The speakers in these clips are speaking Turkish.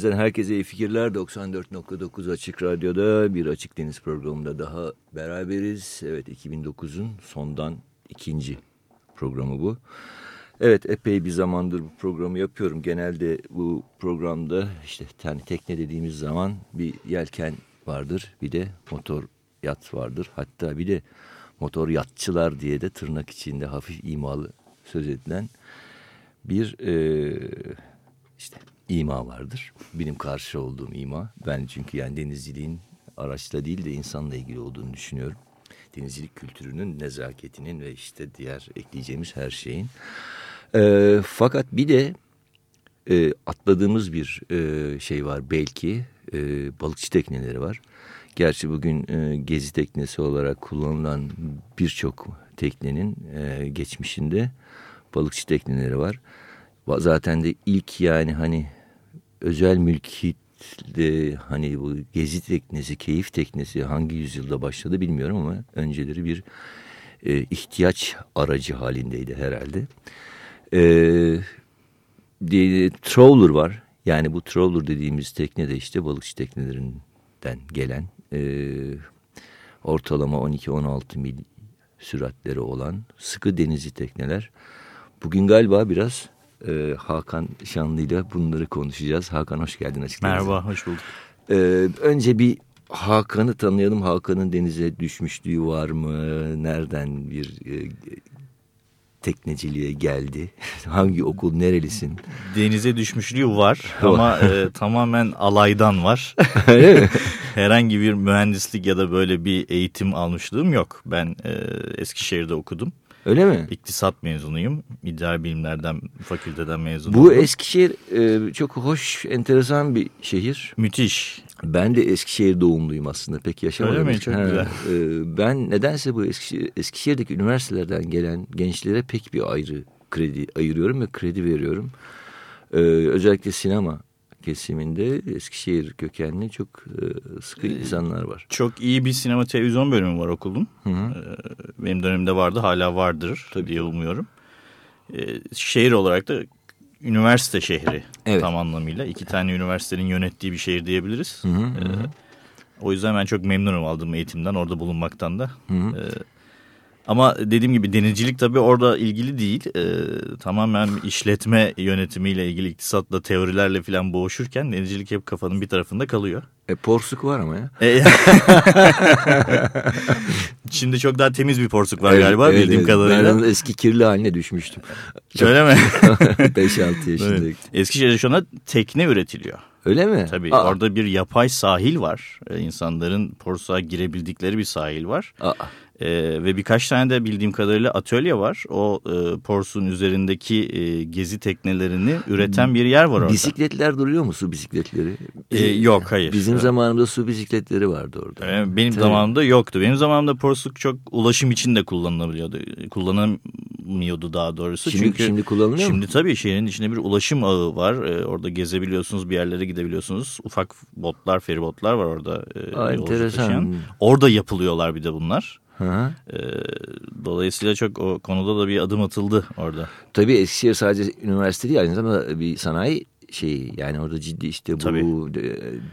Deniz'den herkese iyi fikirler. 94.9 Açık Radyo'da bir Açık Deniz programında daha beraberiz. Evet 2009'un sondan ikinci programı bu. Evet epey bir zamandır bu programı yapıyorum. Genelde bu programda işte yani tekne dediğimiz zaman bir yelken vardır. Bir de motor yat vardır. Hatta bir de motor yatçılar diye de tırnak içinde hafif imalı söz edilen bir e, işte ima vardır. Benim karşı olduğum ima. Ben çünkü yani denizciliğin araçla değil de insanla ilgili olduğunu düşünüyorum. Denizcilik kültürünün, nezaketinin ve işte diğer ekleyeceğimiz her şeyin. E, fakat bir de e, atladığımız bir e, şey var belki. E, balıkçı tekneleri var. Gerçi bugün e, gezi teknesi olarak kullanılan birçok teknenin e, geçmişinde balıkçı tekneleri var. Zaten de ilk yani hani özel mülkiyetle hani bu gezi teknesi, keyif teknesi hangi yüzyılda başladı bilmiyorum ama önceleri bir e, ihtiyaç aracı halindeydi herhalde. E, trawler var. Yani bu trawler dediğimiz tekne de işte balıkçı teknelerinden gelen e, ortalama 12-16 mil süratleri olan sıkı denizci tekneler. Bugün galiba biraz e, Hakan Şanlı ile bunları konuşacağız. Hakan hoş geldin açıkçası. Merhaba, hoş bulduk. E, önce bir Hakan'ı tanıyalım. Hakan'ın denize düşmüşlüğü var mı? Nereden bir e, tekneciliğe geldi? Hangi okul, nerelisin? Denize düşmüşlüğü var ama e, tamamen alaydan var. Herhangi bir mühendislik ya da böyle bir eğitim almışlığım yok. Ben e, Eskişehir'de okudum. Öyle mi? İktisat mezunuyum. İdari bilimlerden fakülteden mezunum. Bu Eskişehir e, çok hoş, enteresan bir şehir. Müthiş. Ben de Eskişehir doğumluyum aslında. Pek yaşamadım. Öyle mi? Çok ha, güzel. E, ben nedense bu Eskişehir, Eskişehir'deki üniversitelerden gelen gençlere pek bir ayrı kredi ayırıyorum ve kredi veriyorum. E, özellikle sinema kesiminde Eskişehir kökenli çok e, sıkı insanlar var. Çok iyi bir sinema televizyon bölümü var okulun. Hı hı. E, benim dönemimde vardı hala vardır Tabii. diye umuyorum. E, şehir olarak da üniversite şehri Evet. tam anlamıyla. iki tane üniversitenin yönettiği bir şehir diyebiliriz. Hı hı, E, hı o yüzden ben çok memnunum aldığım eğitimden orada bulunmaktan da. Hı hı. E, ama dediğim gibi denizcilik tabii orada ilgili değil. E, tamamen işletme yönetimiyle ilgili iktisatla teorilerle falan boğuşurken denizcilik hep kafanın bir tarafında kalıyor. E, porsuk var ama ya. E, Şimdi çok daha temiz bir porsuk var Evet, galiba evet, bildiğim evet. kadarıyla. Ben eski kirli haline düşmüştüm. Öyle mi? 5-6 yaşındayım. Evet. Eskişehir'de şu anda tekne üretiliyor. Öyle mi? Tabii Aa, orada bir yapay sahil var. Ee, İnsanların porsuğa girebildikleri bir sahil var. aa. Ee, ve birkaç tane de bildiğim kadarıyla atölye var. O e, porsuğun üzerindeki e, gezi teknelerini üreten bir yer var orada. Bisikletler duruyor mu su bisikletleri? Ee, yok hayır. Bizim zamanımızda su bisikletleri vardı orada. Ee, Benim Tabii. zamanımda yoktu. Benim zamanımda porsuk çok ulaşım için de kullanılabiliyordu. Kullanamıyordu daha doğrusu. Şimdi, Çünkü şimdi kullanılıyor mu? Şimdi tabii şehrin içinde bir ulaşım ağı var. Ee, orada gezebiliyorsunuz, bir yerlere gidebiliyorsunuz. Ufak botlar, feribotlar var orada. e, Aa, enteresan. taşıyan. Orada yapılıyorlar bir de bunlar. Hı hı. Ee, dolayısıyla çok o konuda da bir adım atıldı orada. Tabii Eskişehir sadece üniversite değil aynı zamanda bir sanayi şeyi yani orada ciddi işte bu Tabii. de,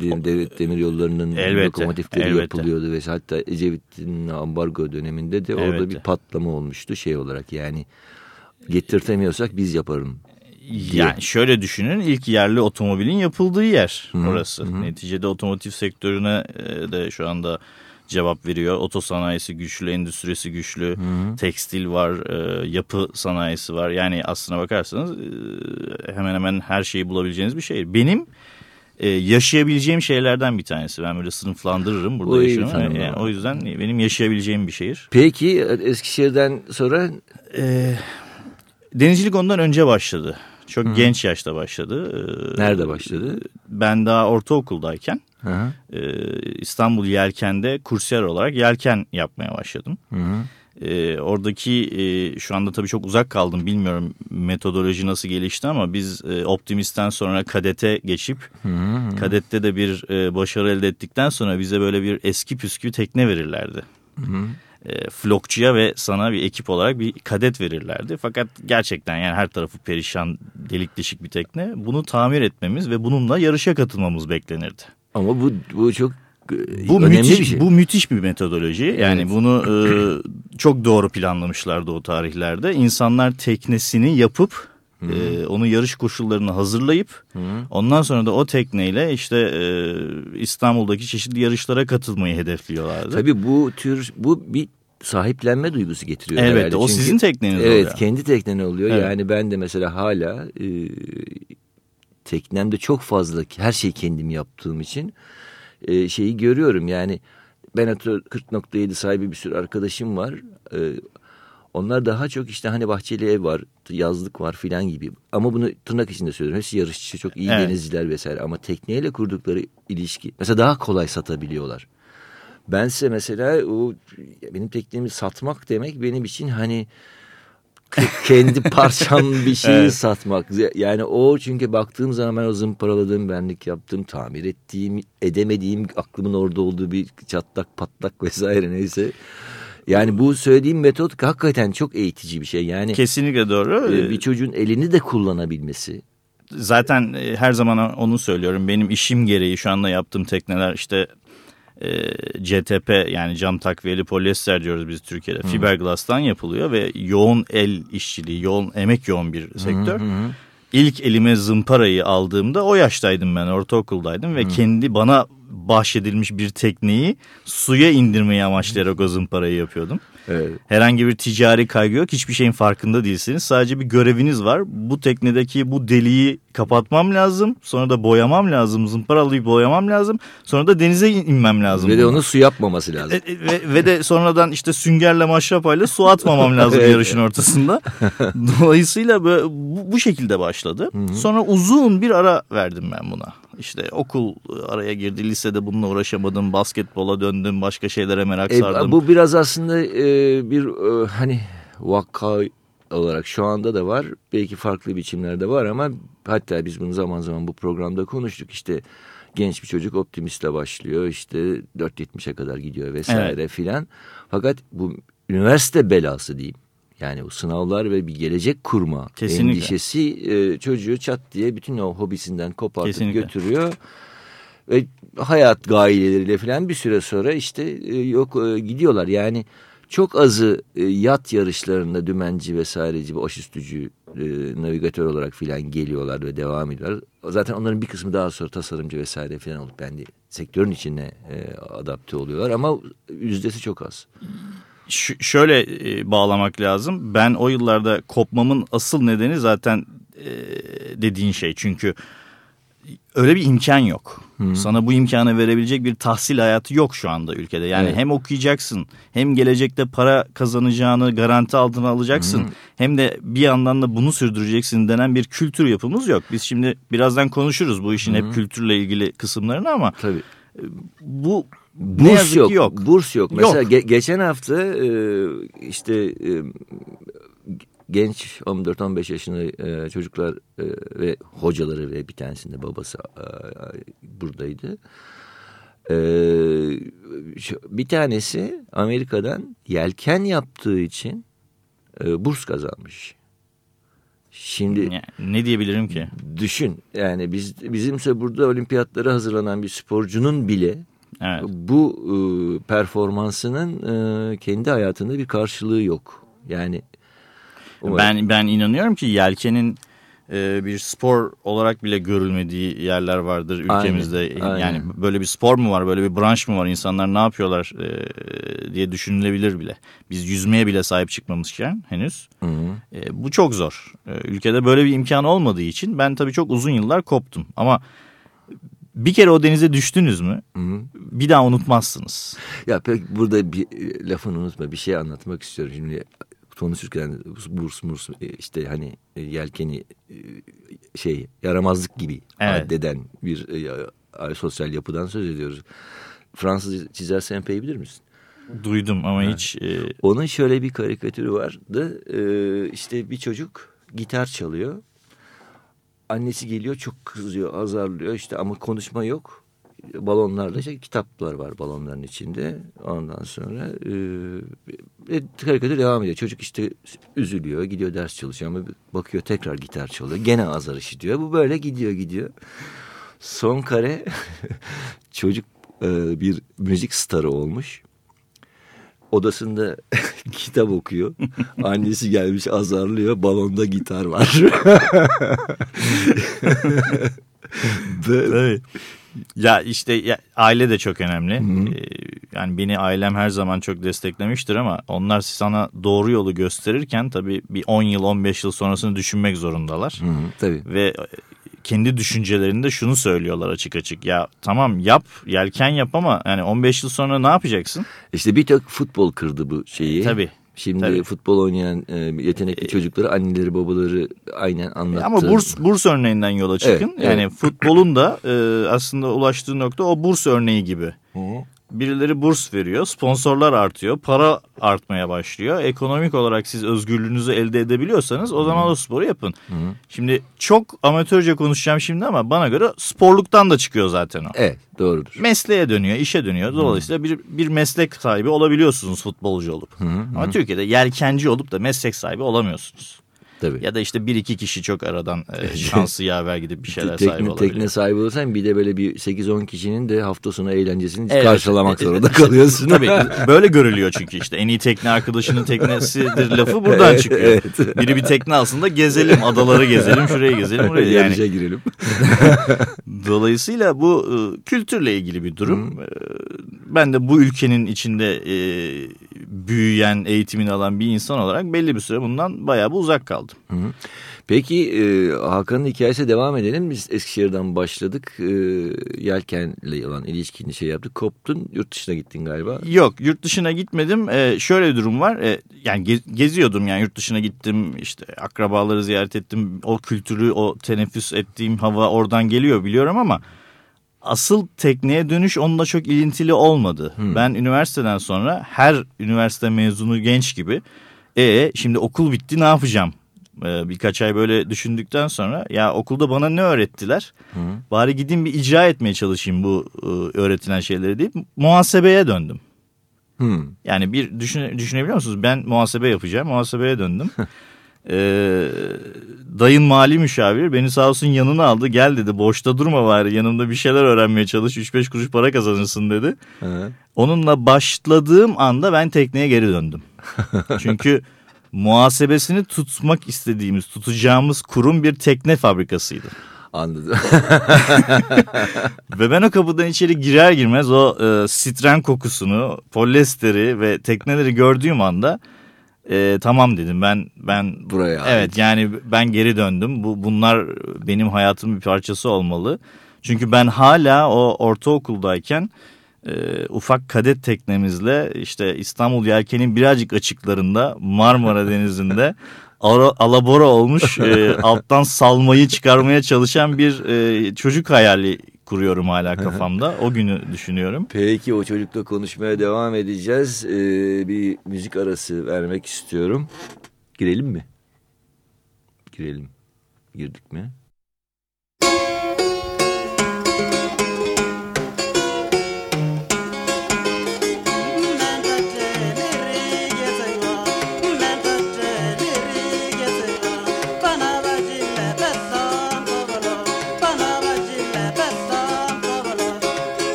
de- devlet demir yollarının Elbette, lokomotifleri elbette. yapılıyordu ve hatta Ecevit'in ambargo döneminde de orada Elbette. bir patlama olmuştu şey olarak yani getirtemiyorsak biz yaparım. diye. Yani şöyle düşünün ilk yerli otomobilin yapıldığı yer Hı, orası. hı. Neticede otomotiv sektörüne e, de şu anda cevap veriyor. Oto sanayisi güçlü, endüstrisi güçlü, tekstil var, e, yapı sanayisi var. Yani aslına bakarsanız e, hemen hemen her şeyi bulabileceğiniz bir şehir. Benim e, yaşayabileceğim şeylerden bir tanesi. Ben böyle sınıflandırırım burada Oy, yaşamı. Yani o yüzden benim yaşayabileceğim bir şehir. Peki Eskişehir'den sonra E, denizcilik ondan önce başladı. Çok genç yaşta başladı. E, nerede başladı? Ben daha ortaokuldayken Hı hı. e, İstanbul Yelken'de kursiyer olarak yelken yapmaya başladım. Hı hı. E, oradaki e, şu anda tabii çok uzak kaldım bilmiyorum metodoloji nasıl gelişti ama biz e, Optimist'ten sonra kadete geçip Hı hı. kadette de bir e, başarı elde ettikten sonra bize böyle bir eski püskü tekne verirlerdi. Hı hı. E, flokçuya ve sana bir ekip olarak bir kadet verirlerdi. Fakat gerçekten yani her tarafı perişan delik deşik bir tekne. Bunu tamir etmemiz ve bununla yarışa katılmamız beklenirdi. Ama bu bu çok e, Bu müthiş, bir şey. bu müthiş bir metodoloji. Yani Evet. bunu e, çok doğru planlamışlardı o tarihlerde. İnsanlar teknesini yapıp e, onu yarış koşullarını hazırlayıp ondan sonra da o tekneyle işte e, İstanbul'daki çeşitli yarışlara katılmayı hedefliyorlardı. Tabii bu tür bu bir sahiplenme duygusu getiriyor. Elbette herhalde. o Çünkü- sizin tekneniz Evet oluyor. kendi teknen oluyor. Evet. Yani ben de mesela hala e, teknemde çok fazla her şeyi kendim yaptığım için e, şeyi görüyorum. Yani ben atıyor 40.7 sahibi bir sürü arkadaşım var. E, onlar daha çok işte hani bahçeli ev var, yazlık var filan gibi. Ama bunu tırnak içinde söylüyorum. Hepsi yarışçı, çok iyi Evet. denizciler vesaire. Ama tekneyle kurdukları ilişki mesela daha kolay satabiliyorlar. Bense mesela o benim teknemi satmak demek benim için hani kendi parçam bir şeyi Evet. satmak. Yani o çünkü baktığım zaman ben o zımparaladığım, benlik yaptığım, tamir ettiğim, edemediğim, aklımın orada olduğu bir çatlak patlak vesaire neyse. Yani bu söylediğim metot hakikaten çok eğitici bir şey. Yani Kesinlikle doğru. e, bir çocuğun elini de kullanabilmesi. Zaten e, her zaman onu söylüyorum. Benim işim gereği şu anda yaptığım tekneler işte e, CTP yani cam takviyeli polyester diyoruz biz Türkiye'de. Fiberglass'tan yapılıyor ve yoğun el işçiliği, yoğun emek yoğun bir sektör. İlk elime zımparayı aldığımda o yaştaydım ben ortaokuldaydım ve kendi bana bahşedilmiş bir tekneyi suya indirmeyi amaçlayarak o zımparayı yapıyordum. Evet. Herhangi bir ticari kaygı yok. Hiçbir şeyin farkında değilsiniz. Sadece bir göreviniz var. Bu teknedeki bu deliği kapatmam lazım. Sonra da boyamam lazım. Zımparalayıp boyamam lazım. Sonra da denize in- inmem lazım. Ve de onu su yapmaması lazım. E, e, ve, ve de sonradan işte süngerle maşrapayla su atmamam lazım Evet. yarışın ortasında. Dolayısıyla böyle, bu, bu şekilde başladı. Sonra uzun bir ara verdim ben buna. İşte okul araya girdi, lisede bununla uğraşamadım, basketbola döndüm, başka şeylere merak E, sardım. bu biraz aslında e, bir e, hani vaka olarak şu anda da var. Belki farklı biçimlerde var ama hatta biz bunu zaman zaman bu programda konuştuk. İşte genç bir çocuk optimistle başlıyor. işte 4.70'e kadar gidiyor vesaire filan. Fakat bu üniversite belası diyeyim. Yani o sınavlar ve bir gelecek kurma Kesinlikle. endişesi e, çocuğu çat diye bütün o hobisinden kopartıp Kesinlikle. götürüyor. Ve hayat gaileleriyle falan bir süre sonra işte e, yok e, gidiyorlar. Yani çok azı e, yat yarışlarında dümenci vesaireci, aşüstücü, e, navigatör olarak filan geliyorlar ve devam ediyorlar. Zaten onların bir kısmı daha sonra tasarımcı vesaire filan olup ben de sektörün içine e, adapte oluyorlar ama yüzdesi çok az. Şöyle e, bağlamak lazım. Ben o yıllarda kopmamın asıl nedeni zaten e, dediğin şey. Çünkü öyle bir imkan yok. Sana bu imkanı verebilecek bir tahsil hayatı yok şu anda ülkede. Yani Evet. hem okuyacaksın hem gelecekte para kazanacağını garanti altına alacaksın. Hem de bir yandan da bunu sürdüreceksin denen bir kültür yapımız yok. Biz şimdi birazdan konuşuruz bu işin hep kültürle ilgili kısımlarını ama Tabii. bu ne Burs yazık yok, ki yok. Burs yok. Yok. Mesela ge- geçen hafta e, işte e, genç 14-15 yaşında e, çocuklar e, ve hocaları ve bir tanesinde babası e, buradaydı. E, bir tanesi Amerika'dan yelken yaptığı için e, burs kazanmış. Şimdi ne diyebilirim ki? düşün yani biz bizimse burada olimpiyatlara hazırlanan bir sporcunun bile Evet. bu e, performansının e, kendi hayatında bir karşılığı yok. Yani umarım- Ben ben inanıyorum ki yelkenin e, bir spor olarak bile görülmediği yerler vardır ülkemizde. Aynen, aynen. Yani böyle bir spor mu var, böyle bir branş mı var? İnsanlar ne yapıyorlar e, diye düşünülebilir bile. Biz yüzmeye bile sahip çıkmamışken henüz. Hı hı. E, bu çok zor. E, ülkede böyle bir imkan olmadığı için ben tabii çok uzun yıllar koptum. Ama bir kere o denize düştünüz mü Hı hı. bir daha unutmazsınız. Ya pek burada bir e, lafını unutma bir şey anlatmak istiyorum. Şimdi konuşurken burs murs e, işte hani e, yelkeni şey yaramazlık gibi Evet. addeden bir sosyal yapıdan söz ediyoruz. Fransız çizer Sempey'i bilir misin? Duydum ama hiç e, Onun şöyle bir karikatürü vardı. Ee, işte bir çocuk gitar çalıyor. Annesi geliyor çok kızıyor, azarlıyor işte ama konuşma yok. Balonlarla işte kitaplar var balonların içinde. Ondan sonra e, e, karikatür devam ediyor. Çocuk işte üzülüyor, gidiyor ders çalışıyor ama bakıyor tekrar gitar çalıyor. Gene azar işitiyor. Bu böyle gidiyor gidiyor. Son kare çocuk e, bir müzik starı olmuş odasında kitap okuyor. Annesi gelmiş azarlıyor. Balonda gitar var. Böyle. Tabii. Ya işte ya, aile de çok önemli. Ee, yani beni ailem her zaman çok desteklemiştir ama onlar sana doğru yolu gösterirken tabii bir 10 yıl 15 yıl sonrasını düşünmek zorundalar. Hı hı, tabii. Ve kendi düşüncelerinde şunu söylüyorlar açık açık. Ya tamam yap yelken yap ama yani 15 yıl sonra ne yapacaksın? İşte bir tek futbol kırdı bu şeyi. Tabii. Şimdi tabii. futbol oynayan e, yetenekli çocukları anneleri babaları aynen anlattı. Ama burs burs örneğinden yola çıkın. Evet, yani evet. futbolun da e, aslında ulaştığı nokta o burs örneği gibi. Hı hı. Birileri burs veriyor, sponsorlar artıyor, para artmaya başlıyor. Ekonomik olarak siz özgürlüğünüzü elde edebiliyorsanız o zaman o sporu yapın. Şimdi çok amatörce konuşacağım şimdi ama bana göre sporluktan da çıkıyor zaten o. Evet doğrudur. Mesleğe dönüyor, işe dönüyor. Dolayısıyla bir, bir meslek sahibi olabiliyorsunuz futbolcu olup. Ama Türkiye'de yelkenci olup da meslek sahibi olamıyorsunuz. Tabii. Ya da işte bir iki kişi çok aradan e, şansı yaver gidip bir şeyler sahibi tekne, olabiliyor. tekne sahibi olursan bir de böyle bir 8-10 kişinin de hafta sonu eğlencesini Evet. karşılamak zorunda kalıyorsun. Tabii böyle görülüyor çünkü işte en iyi tekne arkadaşının teknesidir lafı buradan Evet, çıkıyor. evet. Biri bir tekne alsın da gezelim adaları gezelim şuraya gezelim buraya yani. Yarışa girelim. Dolayısıyla bu e, kültürle ilgili bir durum. E, ben de bu ülkenin içinde e, büyüyen eğitimini alan bir insan olarak belli bir süre bundan bayağı bir uzak kaldım. Peki e, Hakan'ın hikayesi devam edelim. Biz Eskişehir'den başladık. E, yelkenle olan ilişkini şey yaptık. Koptun yurt dışına gittin galiba. Yok yurt dışına gitmedim. Ee, şöyle bir durum var. Ee, yani ge- geziyordum yani yurt dışına gittim. işte akrabaları ziyaret ettim. O kültürü, o teneffüs ettiğim hava oradan geliyor biliyorum ama asıl tekneye dönüş onunla çok ilintili olmadı. Ben üniversiteden sonra her üniversite mezunu genç gibi e şimdi okul bitti ne yapacağım? Ee, birkaç ay böyle düşündükten sonra ya okulda bana ne öğrettiler? Bari gideyim bir icra etmeye çalışayım bu e, öğretilen şeyleri deyip muhasebeye döndüm. Hmm. Yani bir düşün, düşünebiliyor musunuz? Ben muhasebe yapacağım. Muhasebeye döndüm. Ee, dayın mali müşaviri beni sağ olsun yanına aldı. Gel dedi boşta durma bari yanımda bir şeyler öğrenmeye çalış. 3-5 kuruş para kazanırsın dedi. Ha. Onunla başladığım anda ben tekneye geri döndüm. Çünkü muhasebesini tutmak istediğimiz, tutacağımız kurum bir tekne fabrikasıydı. Anladım. Ve ben o kapıdan içeri girer girmez o e, sitren kokusunu, polyesteri ve tekneleri gördüğüm anda e, tamam dedim ben ben Buraya ait. evet yani ben geri döndüm. Bu bunlar benim hayatımın bir parçası olmalı. Çünkü ben hala o ortaokuldayken e, ufak kadet teknemizle işte İstanbul Yelken'in birazcık açıklarında Marmara Denizi'nde ara- alabora olmuş e, alttan salmayı çıkarmaya çalışan bir e, çocuk hayali kuruyorum hala kafamda. O günü düşünüyorum. Peki o çocukla konuşmaya devam edeceğiz. Ee, bir müzik arası vermek istiyorum. Girelim mi? Girelim. Girdik mi?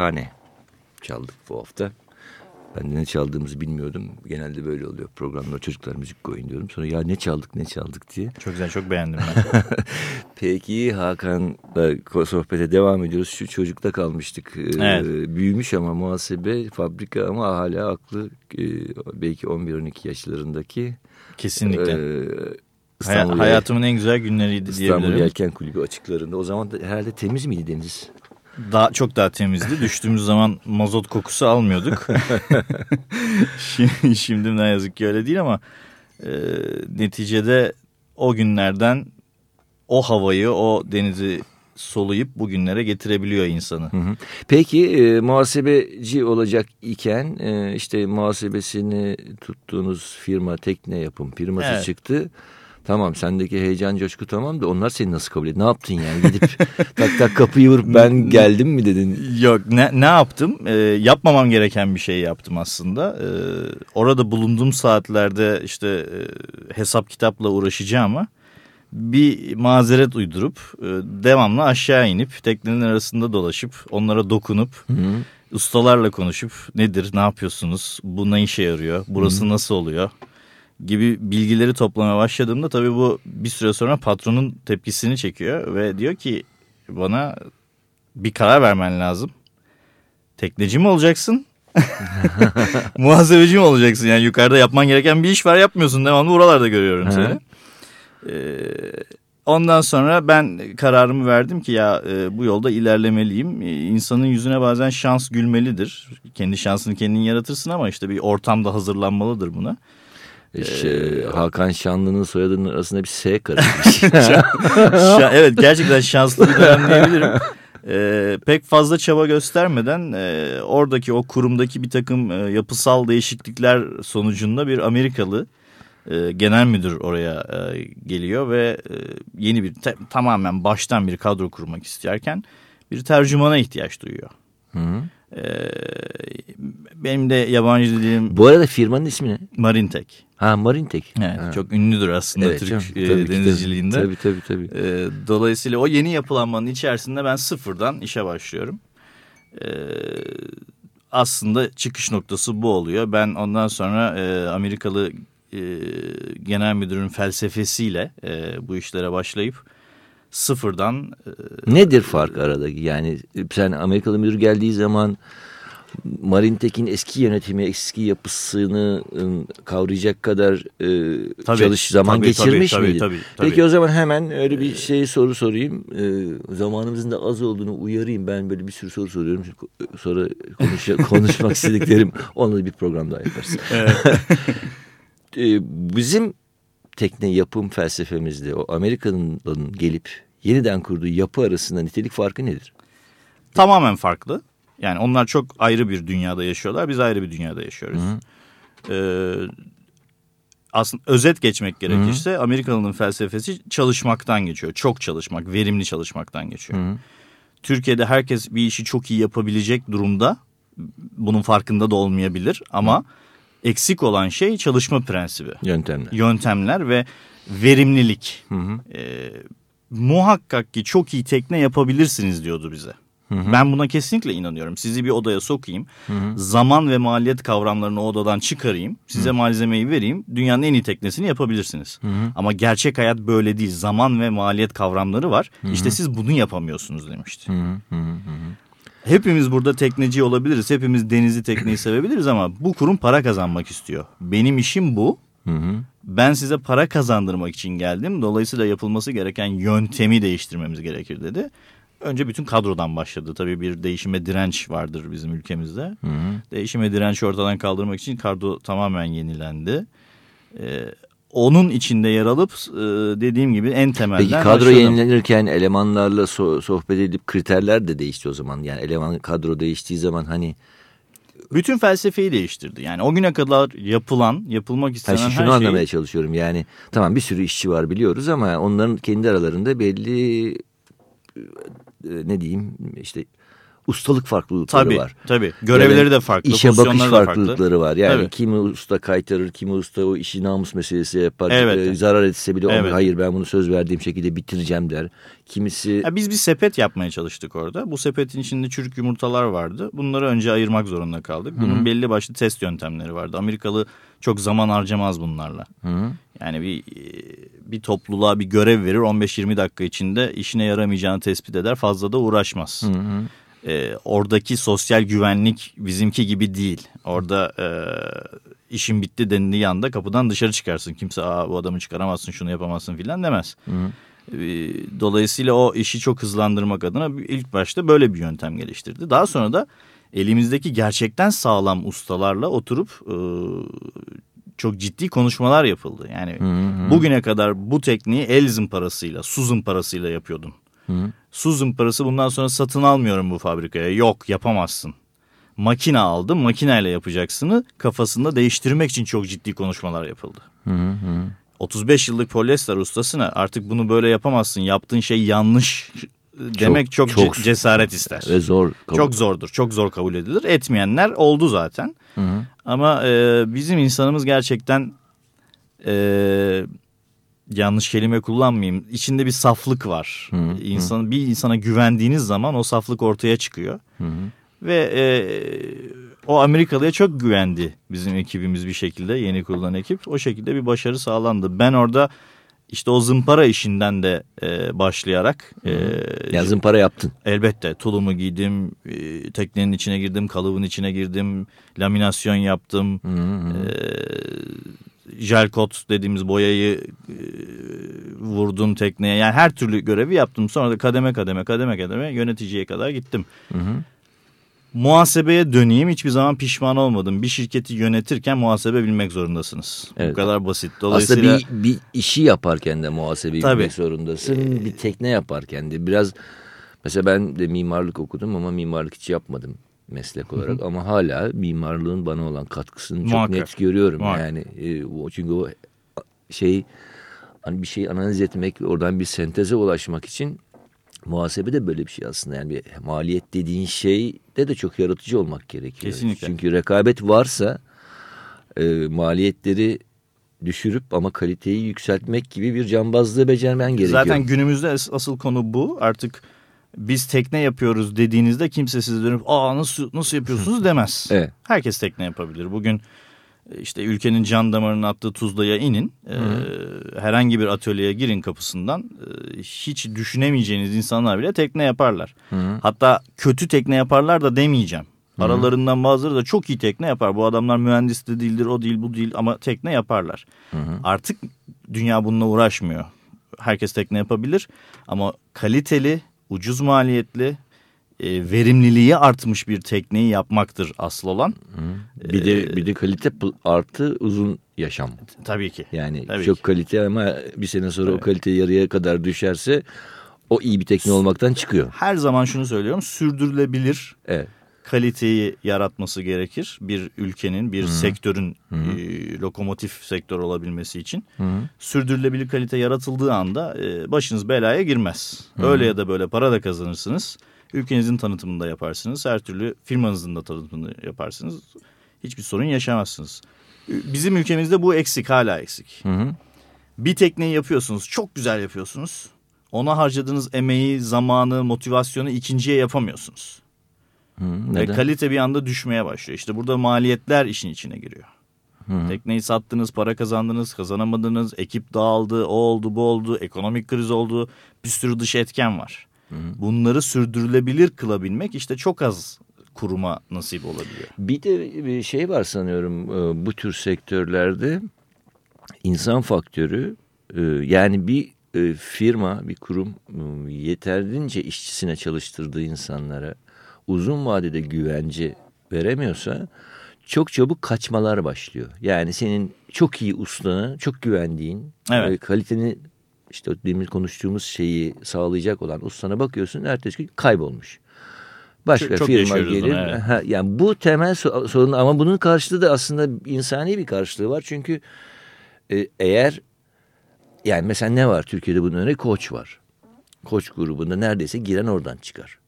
Morricone çaldık bu hafta. Ben de ne çaldığımızı bilmiyordum. Genelde böyle oluyor programda çocuklar müzik koyun diyorum. Sonra ya ne çaldık ne çaldık diye. Çok güzel çok beğendim ben. Peki Hakan'la sohbete devam ediyoruz. Şu çocukta kalmıştık. Ee, Evet. büyümüş ama muhasebe fabrika ama hala aklı e, belki 11-12 yaşlarındaki Kesinlikle. e, Hay- İstanbul, hayatımın en güzel günleriydi İstanbul diyebilirim. Yelken Kulübü açıklarında. O zaman da herhalde temiz miydi deniz? Daha çok daha temizdi. Düştüğümüz zaman mazot kokusu almıyorduk. şimdi, şimdi ne yazık ki öyle değil ama e, neticede o günlerden o havayı, o denizi soluyup bugünlere getirebiliyor insanı. Hı hı. Peki e, muhasebeci olacak iken e, işte muhasebesini tuttuğunuz firma tekne yapım firması Evet. çıktı. Tamam sendeki heyecan coşku tamam da onlar seni nasıl kabul etti? Ne yaptın yani gidip tak tak kapıyı vurup ben geldim mi dedin? Yok ne, ne yaptım? E, yapmamam gereken bir şey yaptım aslında. E, orada bulunduğum saatlerde işte e, hesap kitapla uğraşacağım bir mazeret uydurup e, devamlı aşağı inip teknenin arasında dolaşıp onlara dokunup Hı hı. ustalarla konuşup nedir ne yapıyorsunuz bu ne işe yarıyor burası nasıl oluyor gibi bilgileri toplamaya başladığımda tabii bu bir süre sonra patronun tepkisini çekiyor ve diyor ki bana bir karar vermen lazım. Tekneci mi olacaksın? Muhasebeci mi olacaksın? Yani yukarıda yapman gereken bir iş var yapmıyorsun. Devamlı buralarda görüyorum seni. Ee, ondan sonra ben kararımı verdim ki ya e, bu yolda ilerlemeliyim. E, insanın yüzüne bazen şans gülmelidir. Kendi şansını kendin yaratırsın ama işte bir ortamda hazırlanmalıdır buna. Şey, Hakan Şanlı'nın soyadının arasında bir S karışmış. Evet gerçekten şanslı bir dönem diyebilirim. Ee, pek fazla çaba göstermeden e, oradaki o kurumdaki bir takım e, yapısal değişiklikler sonucunda bir Amerikalı e, genel müdür oraya e, geliyor ve e, yeni bir te- tamamen baştan bir kadro kurmak isterken bir tercümana ihtiyaç duyuyor. Hı hı. Ee, benim de yabancı dilim Bu arada firmanın ismi ne? Marintek. Ha Marintek. Evet, Ha. çok ünlüdür aslında Evet Türk canım, e, tabii ki, denizciliğinde. Tabii tabii tabii. Ee, dolayısıyla o yeni yapılanmanın içerisinde ben sıfırdan işe başlıyorum. Ee, aslında çıkış noktası bu oluyor. Ben ondan sonra e, Amerikalı e, genel müdürün felsefesiyle e, bu işlere başlayıp sıfırdan e, Nedir fark aradaki? Yani sen Amerikalı müdür geldiği zaman Marintek'in eski yönetimi, eski yapısını ım, kavrayacak kadar e, Tabii, çalış zaman tabii, geçirmiş tabii, miydin? tabii, tabii. Peki o zaman hemen öyle bir şey soru sorayım. E, zamanımızın da az olduğunu uyarayım. Ben böyle bir sürü soru soruyorum. Sonra konuş, konuşmak istediklerim onunla bir program daha yaparız. E, bizim tekne yapım felsefemizde o Amerika'nın gelip yeniden kurduğu yapı arasında nitelik farkı nedir? tamamen farklı. Yani onlar çok ayrı bir dünyada yaşıyorlar. Biz ayrı bir dünyada yaşıyoruz. Ee, aslında özet geçmek gerekirse Amerikalı'nın felsefesi çalışmaktan geçiyor. Çok çalışmak, verimli çalışmaktan geçiyor. Türkiye'de herkes bir işi çok iyi yapabilecek durumda. Bunun farkında da olmayabilir ama eksik olan şey çalışma prensibi. Yöntemler. Yöntemler ve verimlilik. Ee, muhakkak ki çok iyi tekne yapabilirsiniz diyordu bize. Ben buna kesinlikle inanıyorum. Sizi bir odaya sokayım. Zaman ve maliyet kavramlarını o odadan çıkarayım. Size malzemeyi vereyim. Dünyanın en iyi teknesini yapabilirsiniz. Ama gerçek hayat böyle değil. Zaman ve maliyet kavramları var. İşte siz bunu yapamıyorsunuz demişti. Hepimiz burada tekneci olabiliriz. Hepimiz denizi tekneyi sevebiliriz ama bu kurum para kazanmak istiyor. Benim işim bu. Ben size para kazandırmak için geldim. Dolayısıyla yapılması gereken yöntemi değiştirmemiz gerekir dedi. Önce bütün kadrodan başladı. Tabii bir değişime direnç vardır bizim ülkemizde. Değişime direnç ortadan kaldırmak için kadro tamamen yenilendi. Ee, onun içinde yer alıp e, dediğim gibi en temelden Peki kadro başladım. yenilenirken elemanlarla so- sohbet edip kriterler de değişti o zaman. Yani eleman kadro değiştiği zaman hani Bütün felsefeyi değiştirdi. Yani o güne kadar yapılan, yapılmak istenen şimdi her şunu şeyi... anlamaya çalışıyorum. Yani tamam bir sürü işçi var biliyoruz ama onların kendi aralarında belli e, ne diyeyim işte ustalık farklılıkları Tabii var. tabii. Görevleri Yani de farklı. İşe bakış farklılıkları farklı. var. Yani Tabii. kimi usta kaytarır, kimi usta o işi namus meselesi yapar. Evet. Ee, zarar etse bile Evet. hayır ben bunu söz verdiğim şekilde bitireceğim der. Kimisi Ya biz bir sepet yapmaya çalıştık orada. Bu sepetin içinde çürük yumurtalar vardı. Bunları önce ayırmak zorunda kaldık. Bunun belli başlı test yöntemleri vardı. Amerikalı çok zaman harcamaz bunlarla. Yani bir bir topluluğa bir görev verir 15-20 dakika içinde işine yaramayacağını tespit eder. Fazla da uğraşmaz. Ee, oradaki sosyal güvenlik bizimki gibi değil. Orada e, işin bitti denildiği anda kapıdan dışarı çıkarsın. Kimse Aa, bu adamı çıkaramazsın şunu yapamazsın filan demez. Ee, Dolayısıyla o işi çok hızlandırmak adına ilk başta böyle bir yöntem geliştirdi. Daha sonra da elimizdeki gerçekten sağlam ustalarla oturup e, çok ciddi konuşmalar yapıldı. Yani bugüne kadar bu tekniği el zımparasıyla, su zımparasıyla yapıyordum. Su zımparası bundan sonra satın almıyorum bu fabrikaya. Yok yapamazsın. Makine aldım, makineyle yapacaksını kafasında değiştirmek için çok ciddi konuşmalar yapıldı. 35 yıllık polyester ustasına artık bunu böyle yapamazsın. Yaptığın şey yanlış demek çok, çok- ce- cesaret ister. ve zor. Çok zordur. Çok zor kabul edilir. Etmeyenler oldu zaten. Ama e, bizim insanımız gerçekten e, yanlış kelime kullanmayayım. İçinde bir saflık var. İnsan, bir insana güvendiğiniz zaman o saflık ortaya çıkıyor. Ve e, o Amerikalı'ya çok güvendi bizim ekibimiz bir şekilde yeni kurulan ekip. O şekilde bir başarı sağlandı. Ben orada işte o zımpara işinden de e, başlayarak e, Ya zımpara yaptın. Elbette tulumu giydim, e, teknenin içine girdim, kalıbın içine girdim, laminasyon yaptım, e, jel kot dediğimiz boyayı e, vurdum tekneye. Yani her türlü görevi yaptım. Sonra da kademe kademe kademe kademe yöneticiye kadar gittim. Muhasebeye döneyim hiçbir zaman pişman olmadım. Bir şirketi yönetirken muhasebe bilmek zorundasınız. Evet. Bu kadar basit. Dolayısıyla Aslında bir, bir işi yaparken de muhasebeyi Tabii. bilmek zorundasın. Bir tekne yaparken de biraz mesela ben de mimarlık okudum ama mimarlık hiç yapmadım meslek olarak ama hala mimarlığın bana olan katkısını çok Muhakkak. net görüyorum. Muhakkak. Yani e, çünkü o şey hani bir şeyi analiz etmek oradan bir senteze ulaşmak için muhasebe de böyle bir şey aslında. Yani bir maliyet dediğin şeyde de çok yaratıcı olmak gerekiyor. Kesinlikle. Çünkü rekabet varsa e, maliyetleri düşürüp ama kaliteyi yükseltmek gibi bir cambazlığı becermen gerekiyor. Zaten günümüzde as- asıl konu bu. Artık biz tekne yapıyoruz dediğinizde kimse size dönüp aa nasıl nasıl yapıyorsunuz demez. Evet. Herkes tekne yapabilir. Bugün e, işte ülkenin can damarının attığı Tuzla'ya inin. e, herhangi bir atölyeye girin kapısından. e, hiç düşünemeyeceğiniz insanlar bile tekne yaparlar. Hatta kötü tekne yaparlar da demeyeceğim. Aralarından bazıları da çok iyi tekne yapar. Bu adamlar mühendis de değildir, o değil, bu değil ama tekne yaparlar. Artık dünya bununla uğraşmıyor. Herkes tekne yapabilir ama kaliteli, ucuz maliyetli, e, verimliliği artmış bir tekneyi yapmaktır asıl olan. bir de bir de kalite artı uzun yaşam. Tabii ki. Yani Tabii çok ki. kalite ama bir sene sonra o kalite yarıya kadar düşerse o iyi bir tekne olmaktan çıkıyor. Her zaman şunu söylüyorum, sürdürülebilir Evet. Kaliteyi yaratması gerekir. Bir ülkenin, bir sektörün e, lokomotif sektör olabilmesi için. Sürdürülebilir kalite yaratıldığı anda e, başınız belaya girmez. Öyle ya da böyle para da kazanırsınız. Ülkenizin tanıtımını da yaparsınız. Her türlü firmanızın da tanıtımını yaparsınız. Hiçbir sorun yaşamazsınız. Bizim ülkemizde bu eksik, hala eksik. Bir tekneyi yapıyorsunuz, çok güzel yapıyorsunuz. Ona harcadığınız emeği, zamanı, motivasyonu ikinciye yapamıyorsunuz. Hı, Ve kalite bir anda düşmeye başlıyor. İşte burada maliyetler işin içine giriyor. Tekneyi sattınız, para kazandınız, kazanamadınız, ekip dağıldı, o oldu, bu oldu, ekonomik kriz oldu, bir sürü dış etken var. Bunları sürdürülebilir kılabilmek işte çok az kuruma nasip olabiliyor. Bir de bir şey var sanıyorum e, bu tür sektörlerde insan faktörü e, yani bir e, firma bir kurum yeterince işçisine çalıştırdığı insanlara uzun vadede güvence veremiyorsa çok çabuk kaçmalar başlıyor. Yani senin çok iyi ustana çok güvendiğin Evet. kaliteni işte demin konuştuğumuz şeyi sağlayacak olan ustana bakıyorsun ertesi gün kaybolmuş. Başka Çok- çok firma gelir. bunu, evet. Ha, yani bu temel so- sorun ama bunun karşılığı da aslında insani bir karşılığı var. Çünkü e, eğer yani mesela ne var Türkiye'de bunun örneği koç var. Koç grubunda neredeyse giren oradan çıkar.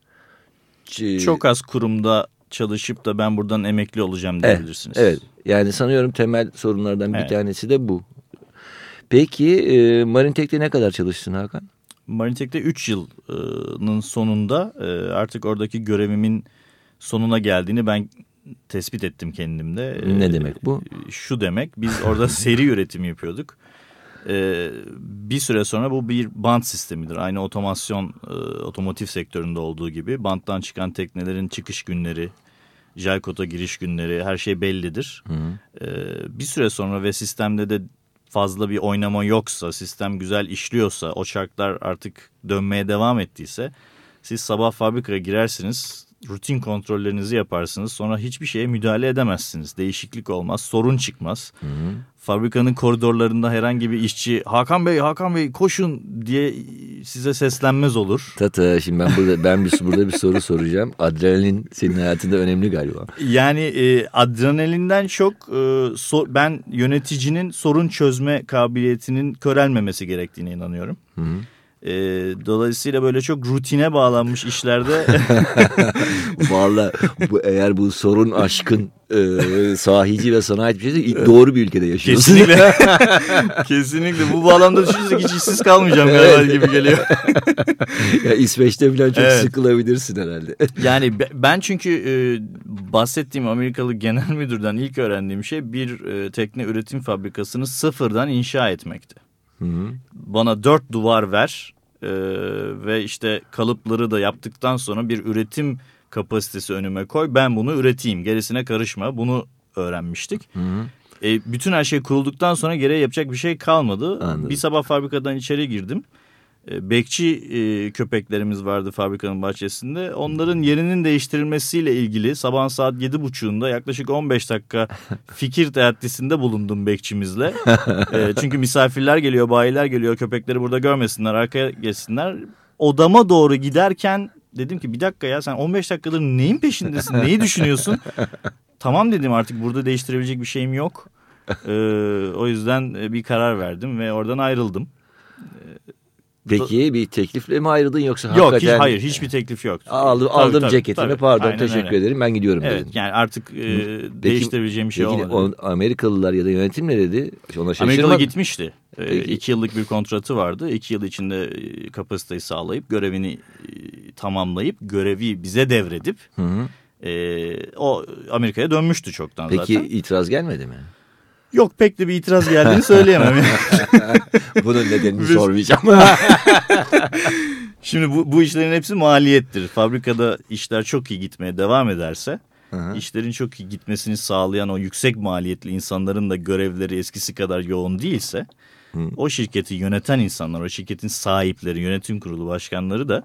E, Çok az kurumda çalışıp da ben buradan emekli olacağım Evet, diyebilirsiniz. Evet yani sanıyorum temel sorunlardan bir Evet. tanesi de bu. Peki e, Marintek'te ne kadar çalıştın Hakan? Marintek'te 3 yılın sonunda e, artık oradaki görevimin sonuna geldiğini ben tespit ettim kendimde. E, Ne demek bu? Şu demek biz orada seri üretim yapıyorduk. E, bir süre sonra bu bir bant sistemidir. Aynı otomasyon e, otomotiv sektöründe olduğu gibi banttan çıkan teknelerin çıkış günleri, Jelkot'a giriş günleri her şey bellidir. E, bir süre sonra ve sistemde de fazla bir oynama yoksa, sistem güzel işliyorsa, o çarklar artık dönmeye devam ettiyse siz sabah fabrikaya girersiniz, rutin kontrollerinizi yaparsınız. Sonra hiçbir şeye müdahale edemezsiniz. Değişiklik olmaz, sorun çıkmaz. Fabrikanın koridorlarında herhangi bir işçi Hakan Bey, Hakan Bey koşun diye size seslenmez olur. Tata şimdi ben burada ben bir, burada bir soru soracağım. Adrenalin senin hayatında önemli galiba. Yani e, adrenalinden çok e, so- ben yöneticinin sorun çözme kabiliyetinin körelmemesi gerektiğine inanıyorum. E, dolayısıyla böyle çok rutine bağlanmış işlerde Vallahi bu eğer bu sorun aşkın e, sahici ve sana ait bir şeyse doğru bir ülkede yaşıyorsun. kesinlikle kesinlikle bu bağlamda düşünürsek hiç işsiz kalmayacağım galiba gibi geliyor. ya İsveç'te falan çok Evet. sıkılabilirsin herhalde. Yani be- ben çünkü e, bahsettiğim Amerikalı genel müdürden ilk öğrendiğim şey bir e, tekne üretim fabrikasını sıfırdan inşa etmekti. Bana dört duvar ver e, ve işte kalıpları da yaptıktan sonra bir üretim kapasitesi önüme koy. Ben bunu üreteyim gerisine karışma bunu öğrenmiştik. E, bütün her şey kurulduktan sonra geriye yapacak bir şey kalmadı. Anladım. Bir sabah fabrikadan içeri girdim. E, Bekçi e, köpeklerimiz vardı fabrikanın bahçesinde. Onların yerinin değiştirilmesiyle ilgili sabah saat yedi buçuğunda yaklaşık 15 dakika fikir teatisinde bulundum bekçimizle. E, çünkü misafirler geliyor, bayiler geliyor. Köpekleri burada görmesinler, arkaya geçsinler. Odama doğru giderken dedim ki bir dakika ya sen 15 dakikadır neyin peşindesin, neyi düşünüyorsun? Tamam dedim artık burada değiştirebilecek bir şeyim yok. E, o yüzden bir karar verdim ve oradan ayrıldım. Peki bir teklifle mi ayrıldın yoksa Yok hiç, hakikaten... hayır hiçbir teklif yoktu. Aldım, Tabii, aldım tabii, ceketimi tabii. pardon Aynen teşekkür öyle. ederim ben gidiyorum Evet dedim. yani artık e, değiştirebileceğim bir şey Peki olmadı. o Amerikalılar ya da yönetim ne dedi? Ona Amerikalı gitmişti. E, Peki. iki yıllık bir kontratı vardı. İki yıl içinde e, kapasiteyi sağlayıp görevini e, tamamlayıp görevi bize devredip Hı hı. e, o Amerika'ya dönmüştü çoktan Peki zaten. itiraz gelmedi mi? Yok pek de bir itiraz geldiğini söyleyemem. Bunun nedenini sormayacağım. Şimdi bu, bu işlerin hepsi maliyettir. Fabrikada işler çok iyi gitmeye devam ederse hı. işlerin çok iyi gitmesini sağlayan o yüksek maliyetli insanların da görevleri eskisi kadar yoğun değilse o şirketi yöneten insanlar, o şirketin sahipleri, yönetim kurulu başkanları da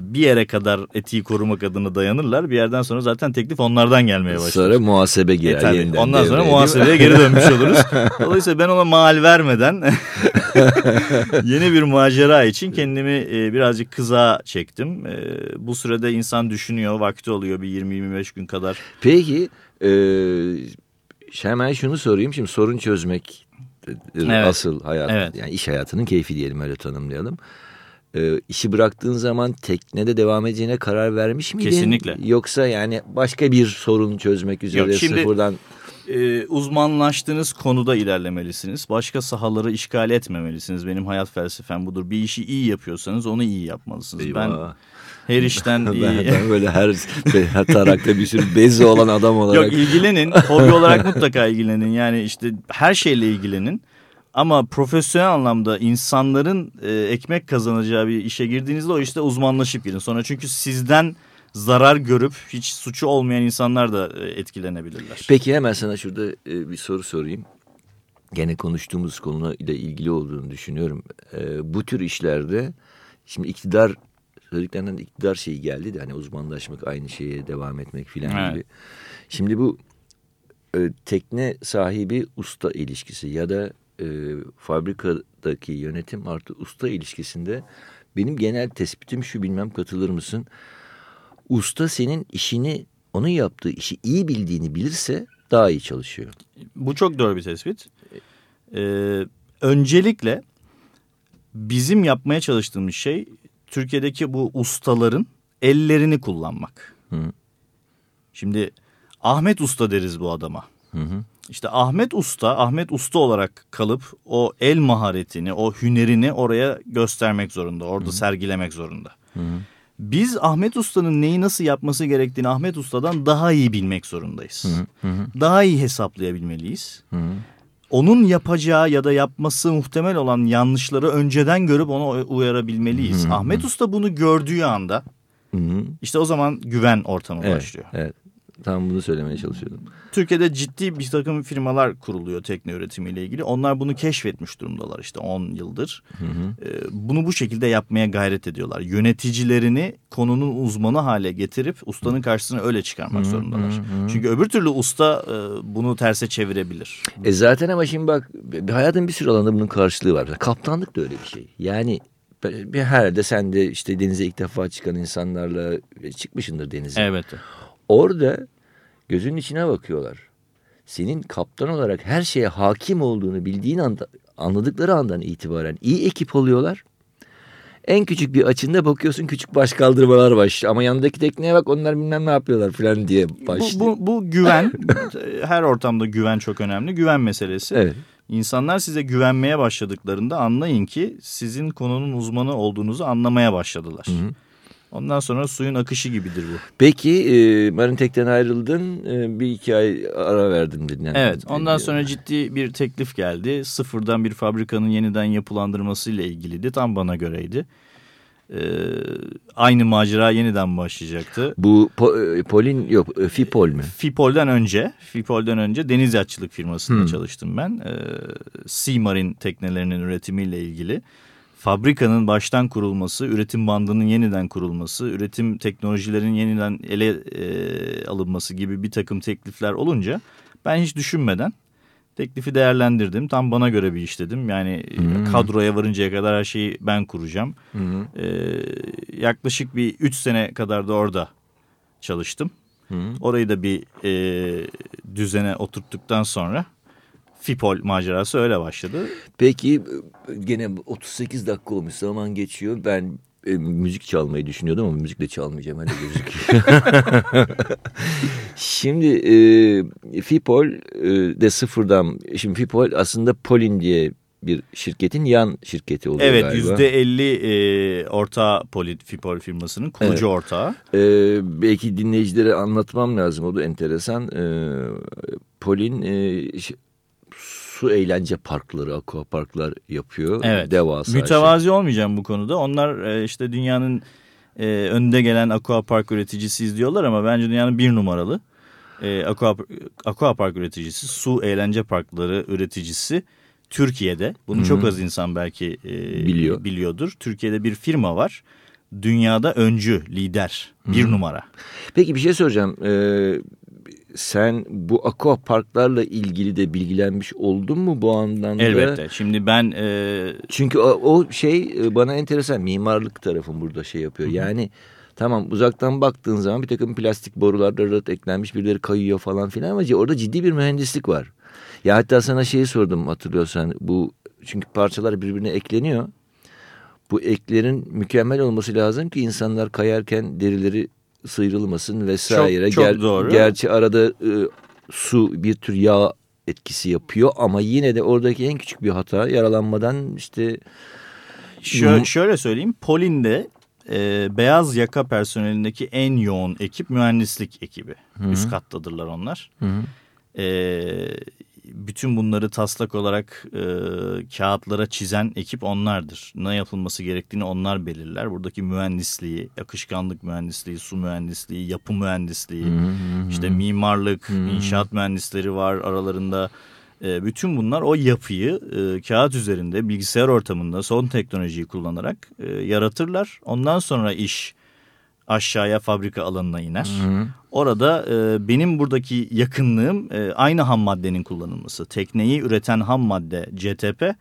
bir yere kadar etiği korumak adına dayanırlar. Bir yerden sonra zaten teklif onlardan gelmeye başlar. Sonra muhasebe E, girer tabii. yeniden. Ondan sonra muhasebeye geri dönmüş oluruz. Dolayısıyla ben ona mal vermeden yeni bir macera için kendimi e, birazcık kıza çektim. E, bu sürede insan düşünüyor, vakti oluyor bir 20-25 gün kadar. Peki e, hemen şunu sorayım. Şimdi sorun çözmek Evet. asıl hayat. Evet. Yani iş hayatının keyfi diyelim öyle tanımlayalım. E, işi bıraktığın zaman teknede devam edeceğine karar vermiş miydin? Kesinlikle. Yoksa yani başka bir sorun çözmek üzere Yok, şimdi- sıfırdan... E, uzmanlaştığınız konuda ilerlemelisiniz. Başka sahaları işgal etmemelisiniz. Benim hayat felsefem budur. Bir işi iyi yapıyorsanız onu iyi yapmalısınız. Ben Eyvah. her işten Ben, iyi... ben böyle her, her tarakta bir sürü bezi olan adam olarak... Yok ilgilenin. Hobi olarak mutlaka ilgilenin. Yani işte her şeyle ilgilenin. Ama profesyonel anlamda insanların e, ekmek kazanacağı bir işe girdiğinizde o işte uzmanlaşıp girin. Sonra çünkü sizden zarar görüp hiç suçu olmayan insanlar da e, etkilenebilirler. Peki hemen sana şurada e, bir soru sorayım. Gene konuştuğumuz konuyla ilgili olduğunu düşünüyorum. E, bu tür işlerde şimdi iktidar söylediklerinden de iktidar şeyi geldi de hani uzmanlaşmak aynı şeye devam etmek filan Evet. gibi. Şimdi bu tekne sahibi usta ilişkisi ya da e, fabrikadaki yönetim artı usta ilişkisinde benim genel tespitim şu bilmem katılır mısın? Usta senin işini onun yaptığı işi iyi bildiğini bilirse daha iyi çalışıyor. Bu çok doğru bir tespit. Ee, öncelikle bizim yapmaya çalıştığımız şey Türkiye'deki bu ustaların ellerini kullanmak. Hı. Şimdi Ahmet Usta deriz bu adama. Hı hı. İşte Ahmet Usta, Ahmet Usta olarak kalıp o el maharetini, o hünerini oraya göstermek zorunda, orada sergilemek zorunda. Biz Ahmet Usta'nın neyi nasıl yapması gerektiğini Ahmet Usta'dan daha iyi bilmek zorundayız. Daha iyi hesaplayabilmeliyiz. Onun yapacağı ya da yapması muhtemel olan yanlışları önceden görüp onu uyarabilmeliyiz. Ahmet Usta bunu gördüğü anda Hı hı. işte o zaman güven ortamı Evet, başlıyor. evet. Tam bunu söylemeye çalışıyordum. Türkiye'de ciddi bir takım firmalar kuruluyor tekne üretimiyle ilgili. Onlar bunu keşfetmiş durumdalar işte 10 yıldır. Ee, Bunu bu şekilde yapmaya gayret ediyorlar. Yöneticilerini konunun uzmanı hale getirip ustanın karşısına öyle çıkarmak zorundalar. Çünkü öbür türlü usta e, bunu terse çevirebilir. E zaten ama şimdi bak hayatın bir sürü alanda bunun karşılığı var. Kaptanlık da öyle bir şey. Yani bir herhalde sen de işte denize ilk defa çıkan insanlarla çıkmışındır denize. Evet. Orada gözünün içine bakıyorlar. Senin kaptan olarak her şeye hakim olduğunu bildiğin anda, anladıkları andan itibaren iyi ekip oluyorlar. En küçük bir açında bakıyorsun küçük baş kaldırmalar başlıyor. Ama yanındaki tekneye bak onlar bilmem ne yapıyorlar falan diye Bu, başlıyor. bu, bu güven her ortamda güven çok önemli. Güven meselesi. Evet. İnsanlar size güvenmeye başladıklarında anlayın ki sizin konunun uzmanı olduğunuzu anlamaya başladılar. Ondan sonra suyun akışı gibidir bu. Peki e, Marintek'ten ayrıldın e, bir iki ay ara verdim. Yani. Evet ondan sonra ciddi bir teklif geldi. Sıfırdan bir fabrikanın yeniden yapılandırması ile ilgiliydi. Tam bana göreydi. Ee, aynı macera yeniden başlayacaktı. Bu po, e, Polin yok e, Fipol mü? Fipol'den önce, Fipol'den önce deniz yatçılık firmasında Hmm. çalıştım ben. Ee, Sea Marine teknelerinin üretimiyle ilgili. Fabrikanın baştan kurulması, üretim bandının yeniden kurulması, üretim teknolojilerinin yeniden ele e, alınması gibi bir takım teklifler olunca ben hiç düşünmeden teklifi değerlendirdim. Tam bana göre bir iş dedim. Yani e, kadroya varıncaya kadar her şeyi ben kuracağım. Ee, yaklaşık bir 3 sene kadar da orada çalıştım. Orayı da bir e, düzene oturttuktan sonra Fipol macerası öyle başladı. Peki gene 38 dakika olmuş zaman geçiyor. Ben e, müzik çalmayı düşünüyordum ama müzik de çalmayacağım öyle gözüküyor. Şimdi e, Fipol e, de sıfırdan şimdi Fipol aslında Polin diye bir şirketin yan şirketi oluyor Evet galiba. yüzde elli e, ortağı Poli, Fipol firmasının kurucu Evet. ortağı. E, belki dinleyicilere anlatmam lazım o da enteresan. E, Polin e, su eğlence parkları, aqua parklar yapıyor. Evet. Devasa. şey. Mütevazi olmayacağım bu konuda. Onlar e, işte dünyanın e, önde gelen aquapark üreticisiyiz diyorlar ama bence dünyanın bir numaralı e, aqua, aquapark üreticisi, su eğlence parkları üreticisi Türkiye'de. Bunu çok az insan belki e, Biliyor. biliyordur. Türkiye'de bir firma var. Dünyada öncü, lider, bir numara. Peki bir şey soracağım. Ee, sen bu aqua parklarla ilgili de bilgilenmiş oldun mu bu andan da? Elbette. Şimdi ben e, Çünkü o, o şey e, bana enteresan. Mimarlık tarafım burada şey yapıyor. Yani tamam uzaktan baktığın zaman bir takım plastik borular rırt eklenmiş birileri kayıyor falan filan ama orada ciddi bir mühendislik var. Ya hatta sana şeyi sordum hatırlıyorsan bu çünkü parçalar birbirine ekleniyor. Bu eklerin mükemmel olması lazım ki insanlar kayarken derileri sıyrılmasın vesaire. Çok- çok doğru. Gerçi arada e, su bir tür yağ etkisi yapıyor ama yine de oradaki en küçük bir hata yaralanmadan işte Şö- Hı. şöyle söyleyeyim. Polin'de e, beyaz yaka personelindeki en yoğun ekip mühendislik ekibi. Üst kattadırlar onlar. E, bütün bunları taslak olarak e, kağıtlara çizen ekip onlardır. Ne yapılması gerektiğini onlar belirler. Buradaki mühendisliği, akışkanlık mühendisliği, su mühendisliği, yapı mühendisliği, işte mimarlık, inşaat mühendisleri var aralarında. E, bütün bunlar o yapıyı e, kağıt üzerinde bilgisayar ortamında son teknolojiyi kullanarak e, yaratırlar. Ondan sonra iş aşağıya fabrika alanına iner. Orada e, benim buradaki yakınlığım e, aynı ham maddenin kullanılması. Tekneyi üreten ham madde CTP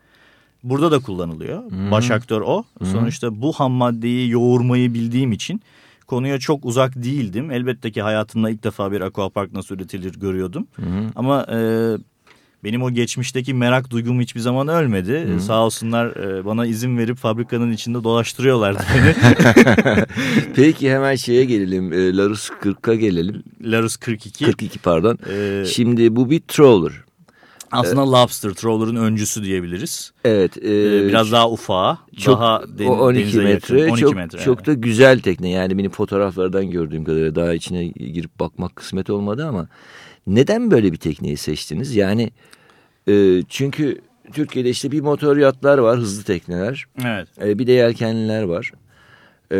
burada da kullanılıyor. Baş aktör o. Sonuçta bu ham maddeyi yoğurmayı bildiğim için konuya çok uzak değildim. Elbette ki hayatımda ilk defa bir aquapark nasıl üretilir görüyordum. Ama e, benim o geçmişteki merak duygum hiçbir zaman ölmedi. Hı. Sağ olsunlar e, bana izin verip fabrikanın içinde dolaştırıyorlardı beni. Peki hemen şeye gelelim. E, Larus 40'a gelelim. Larus 42. 42 pardon. E, Şimdi bu bir trawler. aslında Lobster Trawler'ın öncüsü diyebiliriz. Evet. e, E, biraz daha ufağı. çok, daha den, o 12 denize metre, yakın. 12 çok, metre. çok evet. da güzel tekne. Yani benim fotoğraflardan gördüğüm kadarıyla daha içine girip bakmak kısmet olmadı ama neden böyle bir tekneyi seçtiniz? Yani e, çünkü Türkiye'de işte bir motor yatlar var, hızlı tekneler. Evet. E, bir de yelkenliler var. E,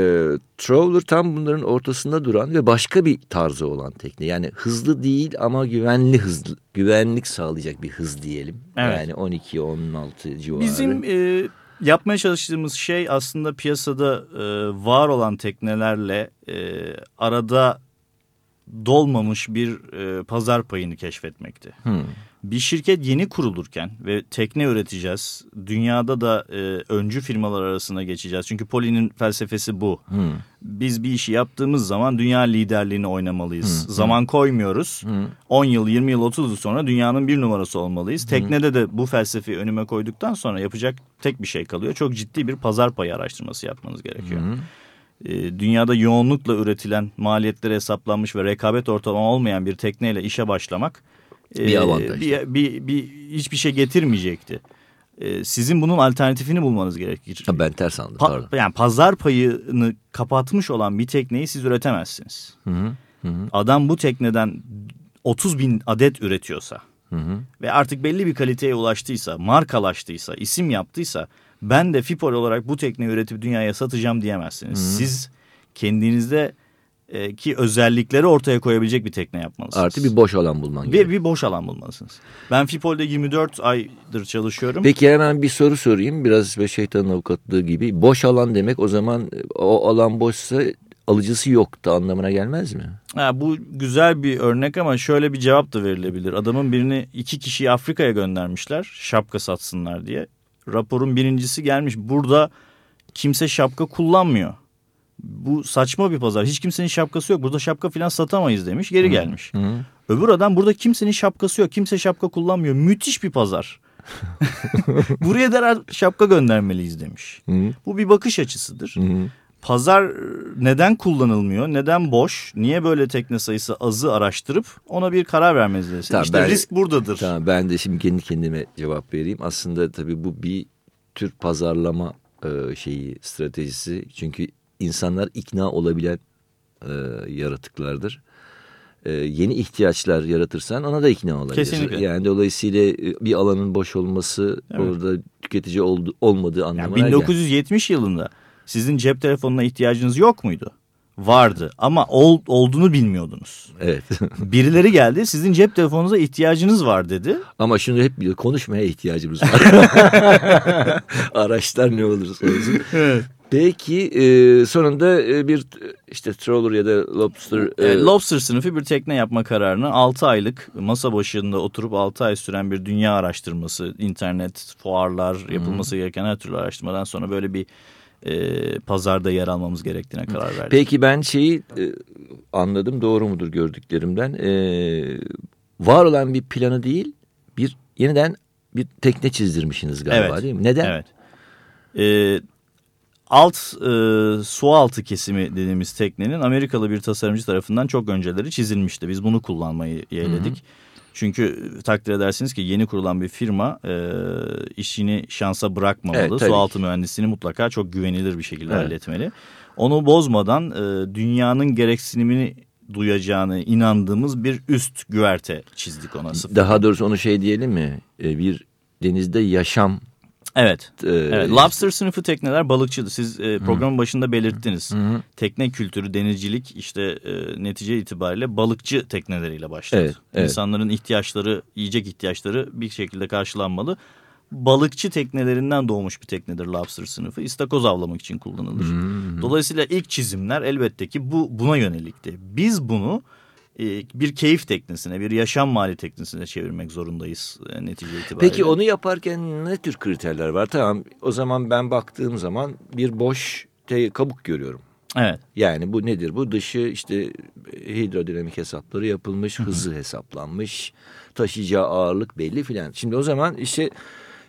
Trawler tam bunların ortasında duran ve başka bir tarzı olan tekne. Yani hızlı değil ama güvenli hızlı, güvenlik sağlayacak bir hız diyelim. Evet. Yani 12-16 civarı. Bizim e, yapmaya çalıştığımız şey aslında piyasada e, var olan teknelerle e, arada dolmamış bir e, pazar payını keşfetmekti. Hmm. Bir şirket yeni kurulurken ve tekne üreteceğiz. Dünyada da e, öncü firmalar arasına geçeceğiz. Çünkü Poli'nin felsefesi bu. Hmm. Biz bir işi yaptığımız zaman dünya liderliğini oynamalıyız. Hı, hı. Zaman koymuyoruz. Hmm. 10 yıl, 20 yıl, 30 yıl sonra dünyanın bir numarası olmalıyız. Teknede de bu felsefeyi önüme koyduktan sonra yapacak tek bir şey kalıyor. Çok ciddi bir pazar payı araştırması yapmanız gerekiyor. Hı. Ee, dünyada yoğunlukla üretilen maliyetleri hesaplanmış ve rekabet ortamı olmayan bir tekneyle işe başlamak e, Bir avantaj. Bir, bir, bir, hiçbir şey getirmeyecekti. Ee, sizin bunun alternatifini bulmanız gerekir. Ha, ben ters anladım Pa- pardon. yani pazar payını kapatmış olan bir tekneyi siz üretemezsiniz. Hı hı. Hı hı. Adam bu tekneden 30 bin adet üretiyorsa Hı hı. ve artık belli bir kaliteye ulaştıysa, markalaştıysa, isim yaptıysa ben de Fipol olarak bu tekneyi üretip dünyaya satacağım diyemezsiniz. Hı. Siz kendinizde e, ki özellikleri ortaya koyabilecek bir tekne yapmalısınız. Artı bir boş alan bulman gerekiyor. bir boş alan bulmalısınız. Ben Fipol'de 24 aydır çalışıyorum. Peki hemen bir soru sorayım. Biraz ve şeytanın avukatlığı gibi. Boş alan demek o zaman o alan boşsa alıcısı yok da anlamına gelmez mi? Ha, bu güzel bir örnek ama şöyle bir cevap da verilebilir. Adamın birini iki kişiyi Afrika'ya göndermişler şapka satsınlar diye. Raporun birincisi gelmiş burada kimse şapka kullanmıyor. Bu saçma bir pazar. Hiç kimsenin şapkası yok. Burada şapka falan satamayız demiş. Geri gelmiş. Hı hı. Öbür adam burada kimsenin şapkası yok. Kimse şapka kullanmıyor. Müthiş bir pazar. Buraya derhal şapka göndermeliyiz demiş. Hı hı. Bu bir bakış açısıdır. Hı hı. Pazar neden kullanılmıyor, neden boş, niye böyle tekne sayısı azı araştırıp ona bir karar vermeniz lazım. Tamam, işte ben- risk buradadır. Tamam ben de şimdi kendi kendime cevap vereyim. Aslında tabii bu bir tür pazarlama e, şeyi stratejisi. Çünkü insanlar ikna olabilen e, yaratıklardır. E, yeni ihtiyaçlar yaratırsan ona da ikna olabilir. Kesinlikle. Yani dolayısıyla e, bir alanın boş olması Evet. orada tüketici oldu, olmadığı Yani anlamına gelmez. 1970 yılında sizin cep telefonuna ihtiyacınız yok muydu? Vardı ama ol, olduğunu bilmiyordunuz. Evet. Birileri geldi sizin cep telefonunuza ihtiyacınız var dedi. Ama şunu hep konuşmaya ihtiyacımız var. Araçlar ne olursa olsun. Peki e, sonunda e, bir işte trawler ya da lobster e, Lobster sınıfı bir tekne yapma kararını 6 aylık masa başında oturup 6 ay süren bir dünya araştırması, internet, fuarlar, yapılması gereken her türlü araştırmadan sonra böyle bir e, pazarda yer almamız gerektiğine karar verdik. Peki ben şeyi e, anladım doğru mudur gördüklerimden. E, var olan bir planı değil bir yeniden bir tekne çizdirmişsiniz galiba Evet. değil mi? Neden? Evet. E, alt e, su altı kesimi dediğimiz teknenin Amerikalı bir tasarımcı tarafından çok önceleri çizilmişti. Biz bunu kullanmayı yeğledik. Çünkü takdir edersiniz ki yeni kurulan bir firma e, işini şansa bırakmamalı. Evet, tabii su ki. altı mühendisliğini mutlaka çok güvenilir bir şekilde Evet. halletmeli. Onu bozmadan e, dünyanın gereksinimini duyacağını inandığımız bir üst güverte çizdik ona. Sıfır. Daha doğrusu onu şey diyelim mi? E, bir denizde yaşam Evet. e, Evet, lobster sınıfı tekneler balıkçıdır. Siz e, programın başında belirttiniz. Hı hı. Tekne kültürü, denizcilik işte e, netice itibariyle balıkçı tekneleriyle başladı. Evet, evet. İnsanların ihtiyaçları, yiyecek ihtiyaçları bir şekilde karşılanmalı. Balıkçı teknelerinden doğmuş bir teknedir lobster sınıfı. İstakoz avlamak için kullanılır. Dolayısıyla ilk çizimler elbette ki bu buna yönelikti. Biz bunu bir keyif teknesine, bir yaşam mali teknesine çevirmek zorundayız e, netice itibariyle. Peki onu yaparken ne tür kriterler var? Tamam o zaman ben baktığım zaman bir boş kabuk görüyorum. Evet. Yani bu nedir? Bu dışı işte hidrodinamik hesapları yapılmış, hızı hesaplanmış, taşıyacağı ağırlık belli filan. Şimdi o zaman işte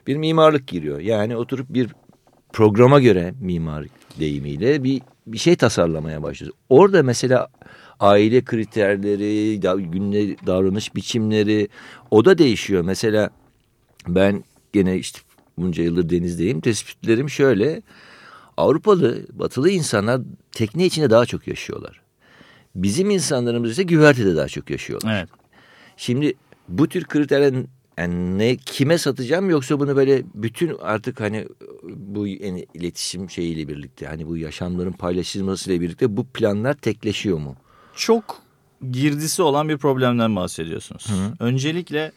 bir mimarlık giriyor. Yani oturup bir programa göre mimarlık deyimiyle bir bir şey tasarlamaya başlıyoruz. Orada mesela aile kriterleri, günlük davranış biçimleri o da değişiyor. Mesela ben gene işte bunca yıldır denizdeyim. Tespitlerim şöyle. Avrupalı, batılı insanlar tekne içinde daha çok yaşıyorlar. Bizim insanlarımız ise güvertede daha çok yaşıyorlar. Evet. Şimdi bu tür kriterlerin yani ne kime satacağım yoksa bunu böyle bütün artık hani bu yani iletişim şeyiyle birlikte hani bu yaşamların paylaşılmasıyla birlikte bu planlar tekleşiyor mu? Çok girdisi olan bir problemden bahsediyorsunuz. Hı. Öncelikle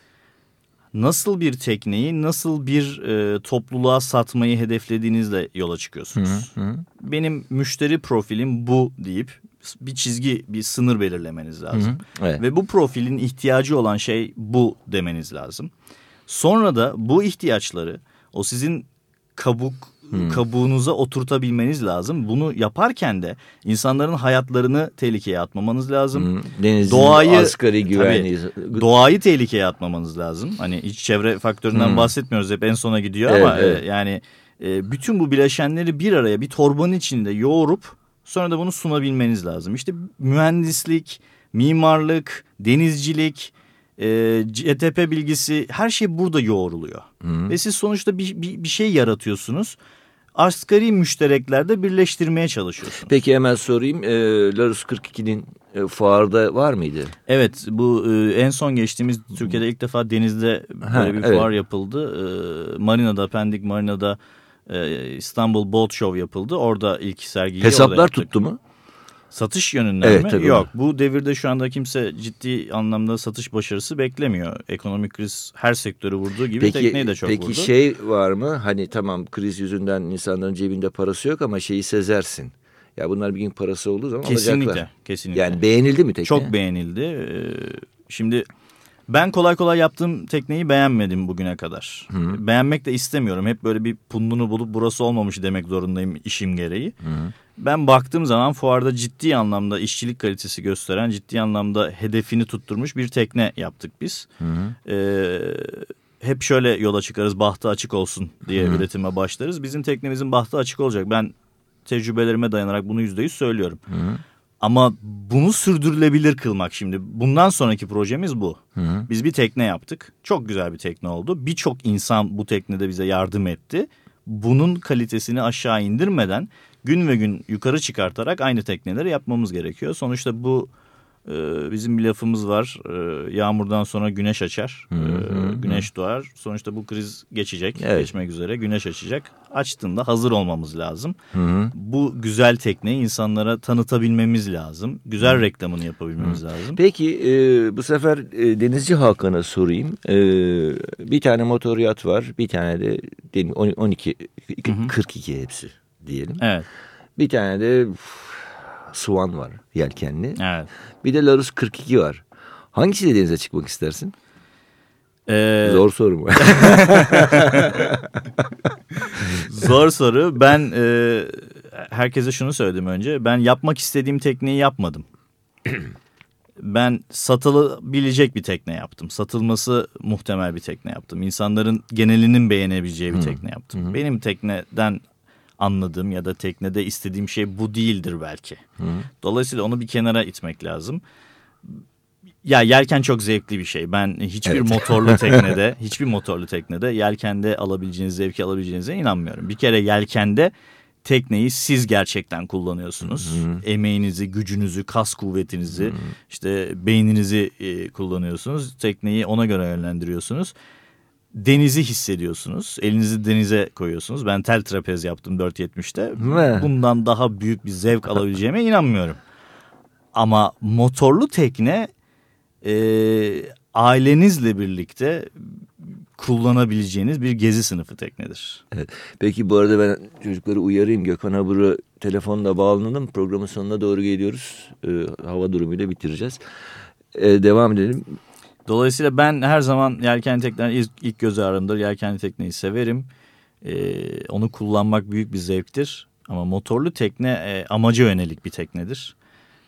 nasıl bir tekneyi nasıl bir e, topluluğa satmayı hedeflediğinizle yola çıkıyorsunuz. Hı hı. Benim müşteri profilim bu deyip bir çizgi bir sınır belirlemeniz lazım. Hı hı. Evet. Ve bu profilin ihtiyacı olan şey bu demeniz lazım. Sonra da bu ihtiyaçları o sizin kabuk Hmm. kabuğunuza oturtabilmeniz lazım. Bunu yaparken de insanların hayatlarını tehlikeye atmamanız lazım. Hı. Denizin Doğayı- asgari güvenliği. Doğayı tehlikeye atmamanız lazım. Hani hiç çevre faktöründen Hmm. bahsetmiyoruz hep en sona gidiyor Evet, ama e, evet. yani e, bütün bu bileşenleri bir araya bir torbanın içinde yoğurup sonra da bunu sunabilmeniz lazım. İşte mühendislik, mimarlık, denizcilik, e, CTP bilgisi her şey burada yoğruluyor. Hı. Ve siz sonuçta bir, bir, bir şey yaratıyorsunuz. Asgari müştereklerde birleştirmeye çalışıyorsunuz. Peki hemen sorayım. E, Larus 42'nin e, fuarda var mıydı? Evet bu e, en son geçtiğimiz Türkiye'de ilk defa denizde böyle Ha, bir evet. fuar yapıldı. E, Marina'da Pendik Marina'da e, İstanbul Boat Show yapıldı. Orada ilk sergiyi orada Hesaplar yaptık. tuttu mu? Satış yönünden Evet, mi? tabii. Yok. Bu devirde şu anda kimse ciddi anlamda satış başarısı beklemiyor. Ekonomik kriz her sektörü vurduğu gibi tekneyi de çok peki vurdu. şey var mı? Hani tamam kriz yüzünden insanların cebinde parası yok ama şeyi sezersin. Ya bunlar bir gün parası olduğu zaman kesinlikle, alacaklar. kesinlikle. Yani beğenildi mi tekne? Çok beğenildi. Ee, Şimdi ben kolay kolay yaptığım tekneyi beğenmedim bugüne kadar. Hı. Beğenmek de istemiyorum. Hep böyle bir pundunu bulup burası olmamış demek zorundayım işim gereği. Hı. Ben baktığım zaman fuarda ciddi anlamda işçilik kalitesi gösteren, ciddi anlamda hedefini tutturmuş bir tekne yaptık biz. Hı hı. Ee, hep şöyle yola çıkarız bahtı açık olsun diye Hı. üretime başlarız. Bizim teknemizin bahtı açık olacak. Ben tecrübelerime dayanarak bunu yüzde yüz söylüyorum. Hı. Ama bunu sürdürülebilir kılmak şimdi. Bundan sonraki projemiz bu. Hı hı. Biz bir tekne yaptık. Çok güzel bir tekne oldu. Birçok insan bu teknede bize yardım etti. Bunun kalitesini aşağı indirmeden gün ve gün yukarı çıkartarak aynı tekneleri yapmamız gerekiyor. Sonuçta bu bizim bir lafımız var. E, yağmurdan sonra güneş açar. Hı hı E, güneş doğar. Sonuçta bu kriz geçecek. Evet. Geçmek üzere. Güneş açacak. Açtığında hazır olmamız lazım Hı hı. bu güzel tekneyi insanlara tanıtabilmemiz lazım. Güzel reklamını yapabilmemiz lazım. Peki e, bu sefer e, Denizci Hakan'a sorayım. E, bir tane motor yat var. Bir tane de diyelim 12 42 hepsi diyelim. Evet, Bir tane de üf, Swan var yelkenli. evet. Bir de Larus 42 var. Hangisiyle denize çıkmak istersin? Ee, Zor soru mu? zor soru. Ben e, herkese şunu söyledim önce. Ben yapmak istediğim tekneyi yapmadım. ben satılabilecek bir tekne yaptım. Satılması muhtemel bir tekne yaptım. İnsanların genelinin beğenebileceği bir tekne yaptım. Benim tekneden anladığım ya da teknede istediğim şey bu değildir belki. Dolayısıyla onu bir kenara itmek lazım. Ya yelken çok zevkli bir şey. Ben hiçbir Evet. motorlu teknede, hiçbir motorlu teknede yelkende alabileceğiniz zevki alabileceğinize inanmıyorum. Bir kere yelkende tekneyi siz gerçekten kullanıyorsunuz. Emeğinizi, gücünüzü, kas kuvvetinizi, işte beyninizi e, kullanıyorsunuz. Tekneyi ona göre yönlendiriyorsunuz. Denizi hissediyorsunuz. Elinizi denize koyuyorsunuz. Ben tel trapez yaptım 4.70'te. Ve- Bundan daha büyük bir zevk alabileceğime inanmıyorum. Ama motorlu tekne e, ailenizle birlikte kullanabileceğiniz bir gezi sınıfı teknedir. Evet. Peki bu arada ben çocukları uyarayım. Gökhan Habur'a telefonla bağlanalım. Programın sonuna doğru geliyoruz. E, hava durumuyla bitireceğiz. E, devam edelim. Dolayısıyla ben her zaman yelkenli tekneler ilk, ilk göz ağrımdır. Yelkenli tekneyi severim. E, onu kullanmak büyük bir zevktir. Ama motorlu tekne e, amaca yönelik bir teknedir.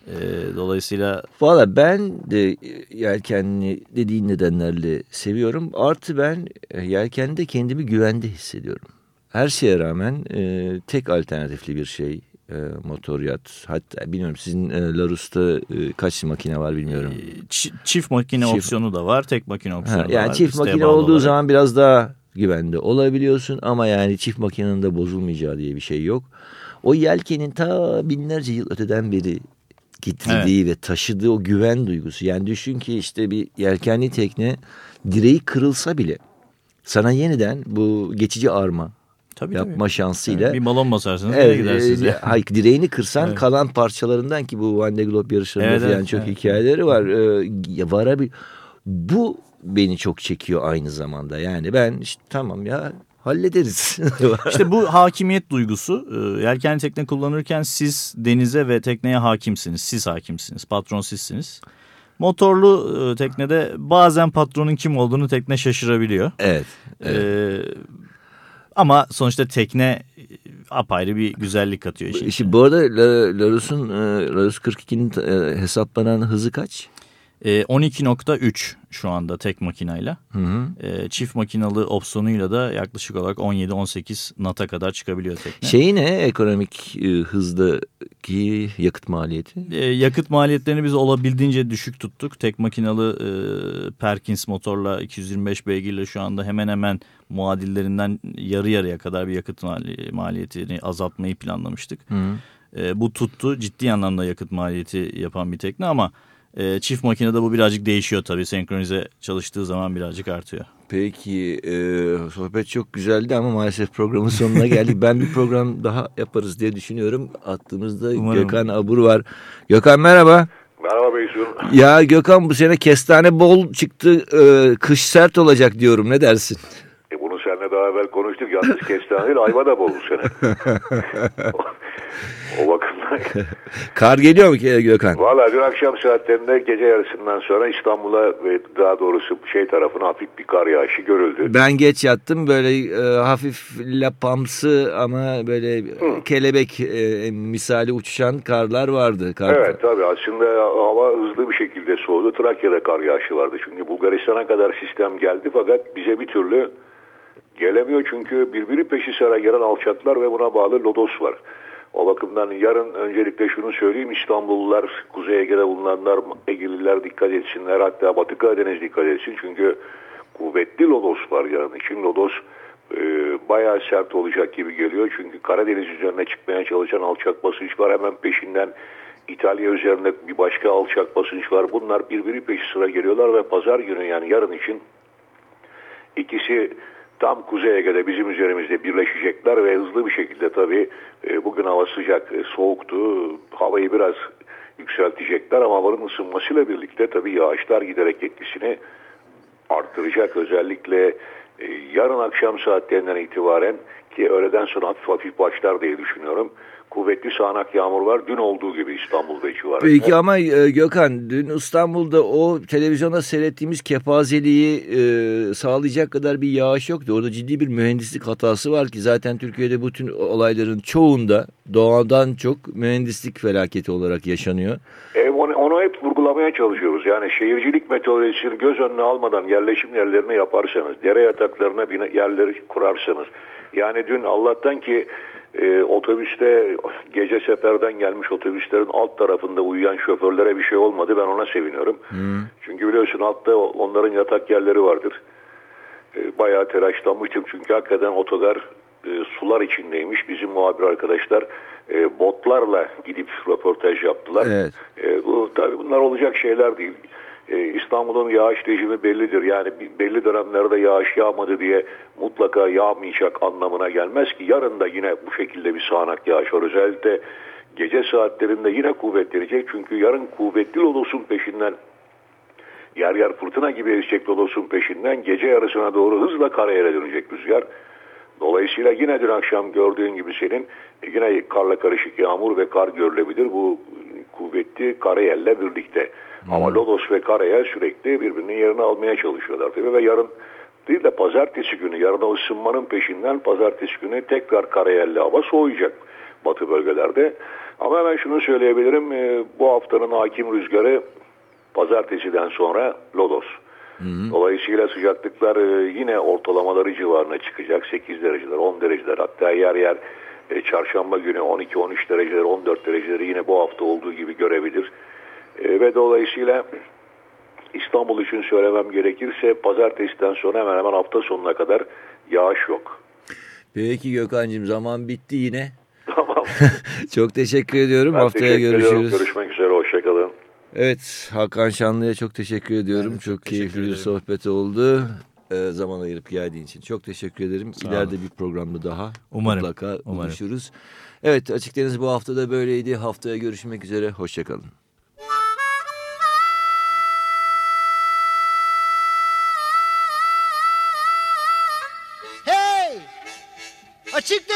E, dolayısıyla... Valla ben de yelkenli dediğin nedenlerle seviyorum. Artı ben e, yelkende kendimi güvende hissediyorum. Her şeye rağmen e, tek alternatifli bir şey e, motor yat. Hatta bilmiyorum sizin e, Larus'ta e, kaç makine var bilmiyorum. E, ç çift makine çift. opsiyonu da var, tek makine opsiyonu ha, yani var. Yani çift makine olduğu olarak. zaman biraz daha güvende olabiliyorsun ama yani çift makinenin de bozulmayacağı diye bir şey yok. O yelkenin ta binlerce yıl öteden beri getirdiği evet. ve taşıdığı o güven duygusu. Yani düşün ki işte bir yelkenli tekne direği kırılsa bile sana yeniden bu geçici arma tabii, yapma tabii. şansıyla. Evet, bir balon basarsınız evet, gidersiniz. E, hayır, direğini kırsan evet. kalan parçalarından ki bu Van de Globe yarışlarında evet, falan evet, çok evet. hikayeleri var. Ee, varabil bu beni çok çekiyor aynı zamanda. Yani ben işte tamam ya hallederiz. İşte bu hakimiyet duygusu. E, yelkenli tekne kullanırken siz denize ve tekneye hakimsiniz. Siz hakimsiniz. Patron sizsiniz. Motorlu e, teknede bazen patronun kim olduğunu tekne şaşırabiliyor. Evet. evet. Ee, ama sonuçta tekne apayrı bir güzellik katıyor. Şimdi, şimdi bu arada Larus'un Larus 42'nin hesaplanan hızı kaç? E, 12.3 şu anda tek makinayla. Hı hı. E, çift makinalı opsiyonuyla da yaklaşık olarak 17-18 nata kadar çıkabiliyor tekne. Şeyi ne ekonomik e, hızdaki yakıt maliyeti? E, yakıt maliyetlerini biz olabildiğince düşük tuttuk. Tek makinalı e, Perkins motorla 225 beygirle şu anda hemen hemen muadillerinden yarı yarıya kadar bir yakıt maliyetini azaltmayı planlamıştık. Hı hı. E, bu tuttu. Ciddi anlamda yakıt maliyeti yapan bir tekne ama... E, çift makinede bu birazcık değişiyor tabii. Senkronize çalıştığı zaman birazcık artıyor. Peki e, sohbet çok güzeldi ama maalesef programın sonuna geldik. ben bir program daha yaparız diye düşünüyorum. Attığımızda Umarım. Gökhan Abur var. Gökhan merhaba. Merhaba Beysun. Ya Gökhan bu sene kestane bol çıktı. E, kış sert olacak diyorum. Ne dersin? E bunu seninle daha evvel konuştuk. Yalnız kestane değil ayva da bol bu sene. O bakımdan. Kar geliyor mu Gökhan? Valla dün akşam saatlerinde gece yarısından sonra İstanbul'a ve daha doğrusu şey tarafına hafif bir kar yağışı görüldü. Ben geç yattım böyle e, hafif lapamsı ama böyle Hı. kelebek e, misali uçuşan karlar vardı. Kar... Evet tabii aslında hava hızlı bir şekilde soğudu. Trakya'da kar yağışı vardı. Çünkü Bulgaristan'a kadar sistem geldi fakat bize bir türlü gelemiyor. Çünkü birbiri peşi sıra gelen alçaklar ve buna bağlı lodos var. O bakımdan yarın öncelikle şunu söyleyeyim İstanbullular, Kuzey Ege'de bulunanlar, Egeliler dikkat etsinler. Hatta Batı Karadeniz dikkat etsin. Çünkü kuvvetli lodos var yarın için. Lodos e, bayağı sert olacak gibi geliyor. Çünkü Karadeniz üzerine çıkmaya çalışan alçak basınç var. Hemen peşinden İtalya üzerinde bir başka alçak basınç var. Bunlar birbiri peşi sıra geliyorlar ve pazar günü yani yarın için ikisi tam Kuzey Ege'de bizim üzerimizde birleşecekler ve hızlı bir şekilde tabii bugün hava sıcak, e, soğuktu. Havayı biraz yükseltecekler ama havanın ısınmasıyla birlikte tabii yağışlar giderek etkisini arttıracak. Özellikle e, yarın akşam saatlerinden itibaren ki öğleden sonra hafif hafif başlar diye düşünüyorum kuvvetli sağanak yağmur var. Dün olduğu gibi İstanbul'da civarında. Peki ama e, Gökhan dün İstanbul'da o televizyonda seyrettiğimiz kepazeliği e, sağlayacak kadar bir yağış yoktu. Orada ciddi bir mühendislik hatası var ki zaten Türkiye'de bütün olayların çoğunda doğadan çok mühendislik felaketi olarak yaşanıyor. E, onu, onu hep vurgulamaya çalışıyoruz. Yani şehircilik metodolojisini göz önüne almadan yerleşim yerlerini yaparsanız, dere yataklarına yerleri kurarsanız. Yani dün Allah'tan ki e, otobüste gece seferden gelmiş otobüslerin alt tarafında uyuyan şoförlere bir şey olmadı. Ben ona seviniyorum. Hmm. Çünkü biliyorsun altta onların yatak yerleri vardır. E, bayağı telaşlanmıştım çünkü hakikaten otogar e, sular içindeymiş. Bizim muhabir arkadaşlar e, botlarla gidip röportaj yaptılar. Evet. E, bu tabii bunlar olacak şeyler değil. E, İstanbul'un yağış rejimi bellidir. Yani belli dönemlerde yağış yağmadı diye mutlaka yağmayacak anlamına gelmez ki. Yarın da yine bu şekilde bir sağanak yağış var. Özellikle gece saatlerinde yine kuvvetlenecek. Çünkü yarın kuvvetli lodosun peşinden yer yer fırtına gibi esecek lodosun peşinden gece yarısına doğru hızla karayere dönecek rüzgar. Dolayısıyla yine dün akşam gördüğün gibi senin yine karla karışık yağmur ve kar görülebilir. Bu kuvvetli karayelle birlikte. Hmm. Ama Lodos ve Karayel sürekli birbirinin yerini almaya çalışıyorlar tabii ve yarın değil de pazartesi günü yarın ısınmanın peşinden pazartesi günü tekrar Karayel'le hava soğuyacak. batı bölgelerde. Ama hemen şunu söyleyebilirim. e, bu haftanın hakim rüzgarı pazartesiden sonra Lodos. Dolayısıyla sıcaklıklar e, yine ortalamaları civarına çıkacak. 8 dereceler, 10 dereceler hatta yer yer e, çarşamba günü 12-13 dereceler, 14 dereceleri yine bu hafta olduğu gibi görebilir. E, ve dolayısıyla İstanbul için söylemem gerekirse pazartesiden sonra hemen hemen hafta sonuna kadar yağış yok. Peki Gökhan'cığım zaman bitti yine. Tamam. Çok teşekkür ediyorum. Ben Haftaya teşekkür ediyorum. görüşürüz. Görüşmek üzere. Hoşçakalın. Evet Hakan Şanlı'ya çok teşekkür ediyorum. çok çok keyifli bir sohbet oldu. Ee, zaman ayırıp geldiğin için çok teşekkür ederim. Sağ İleride olun. bir programda daha Umarım, mutlaka umarım. buluşuruz. Evet Açık Deniz bu hafta da böyleydi. Haftaya görüşmek üzere. Hoşçakalın.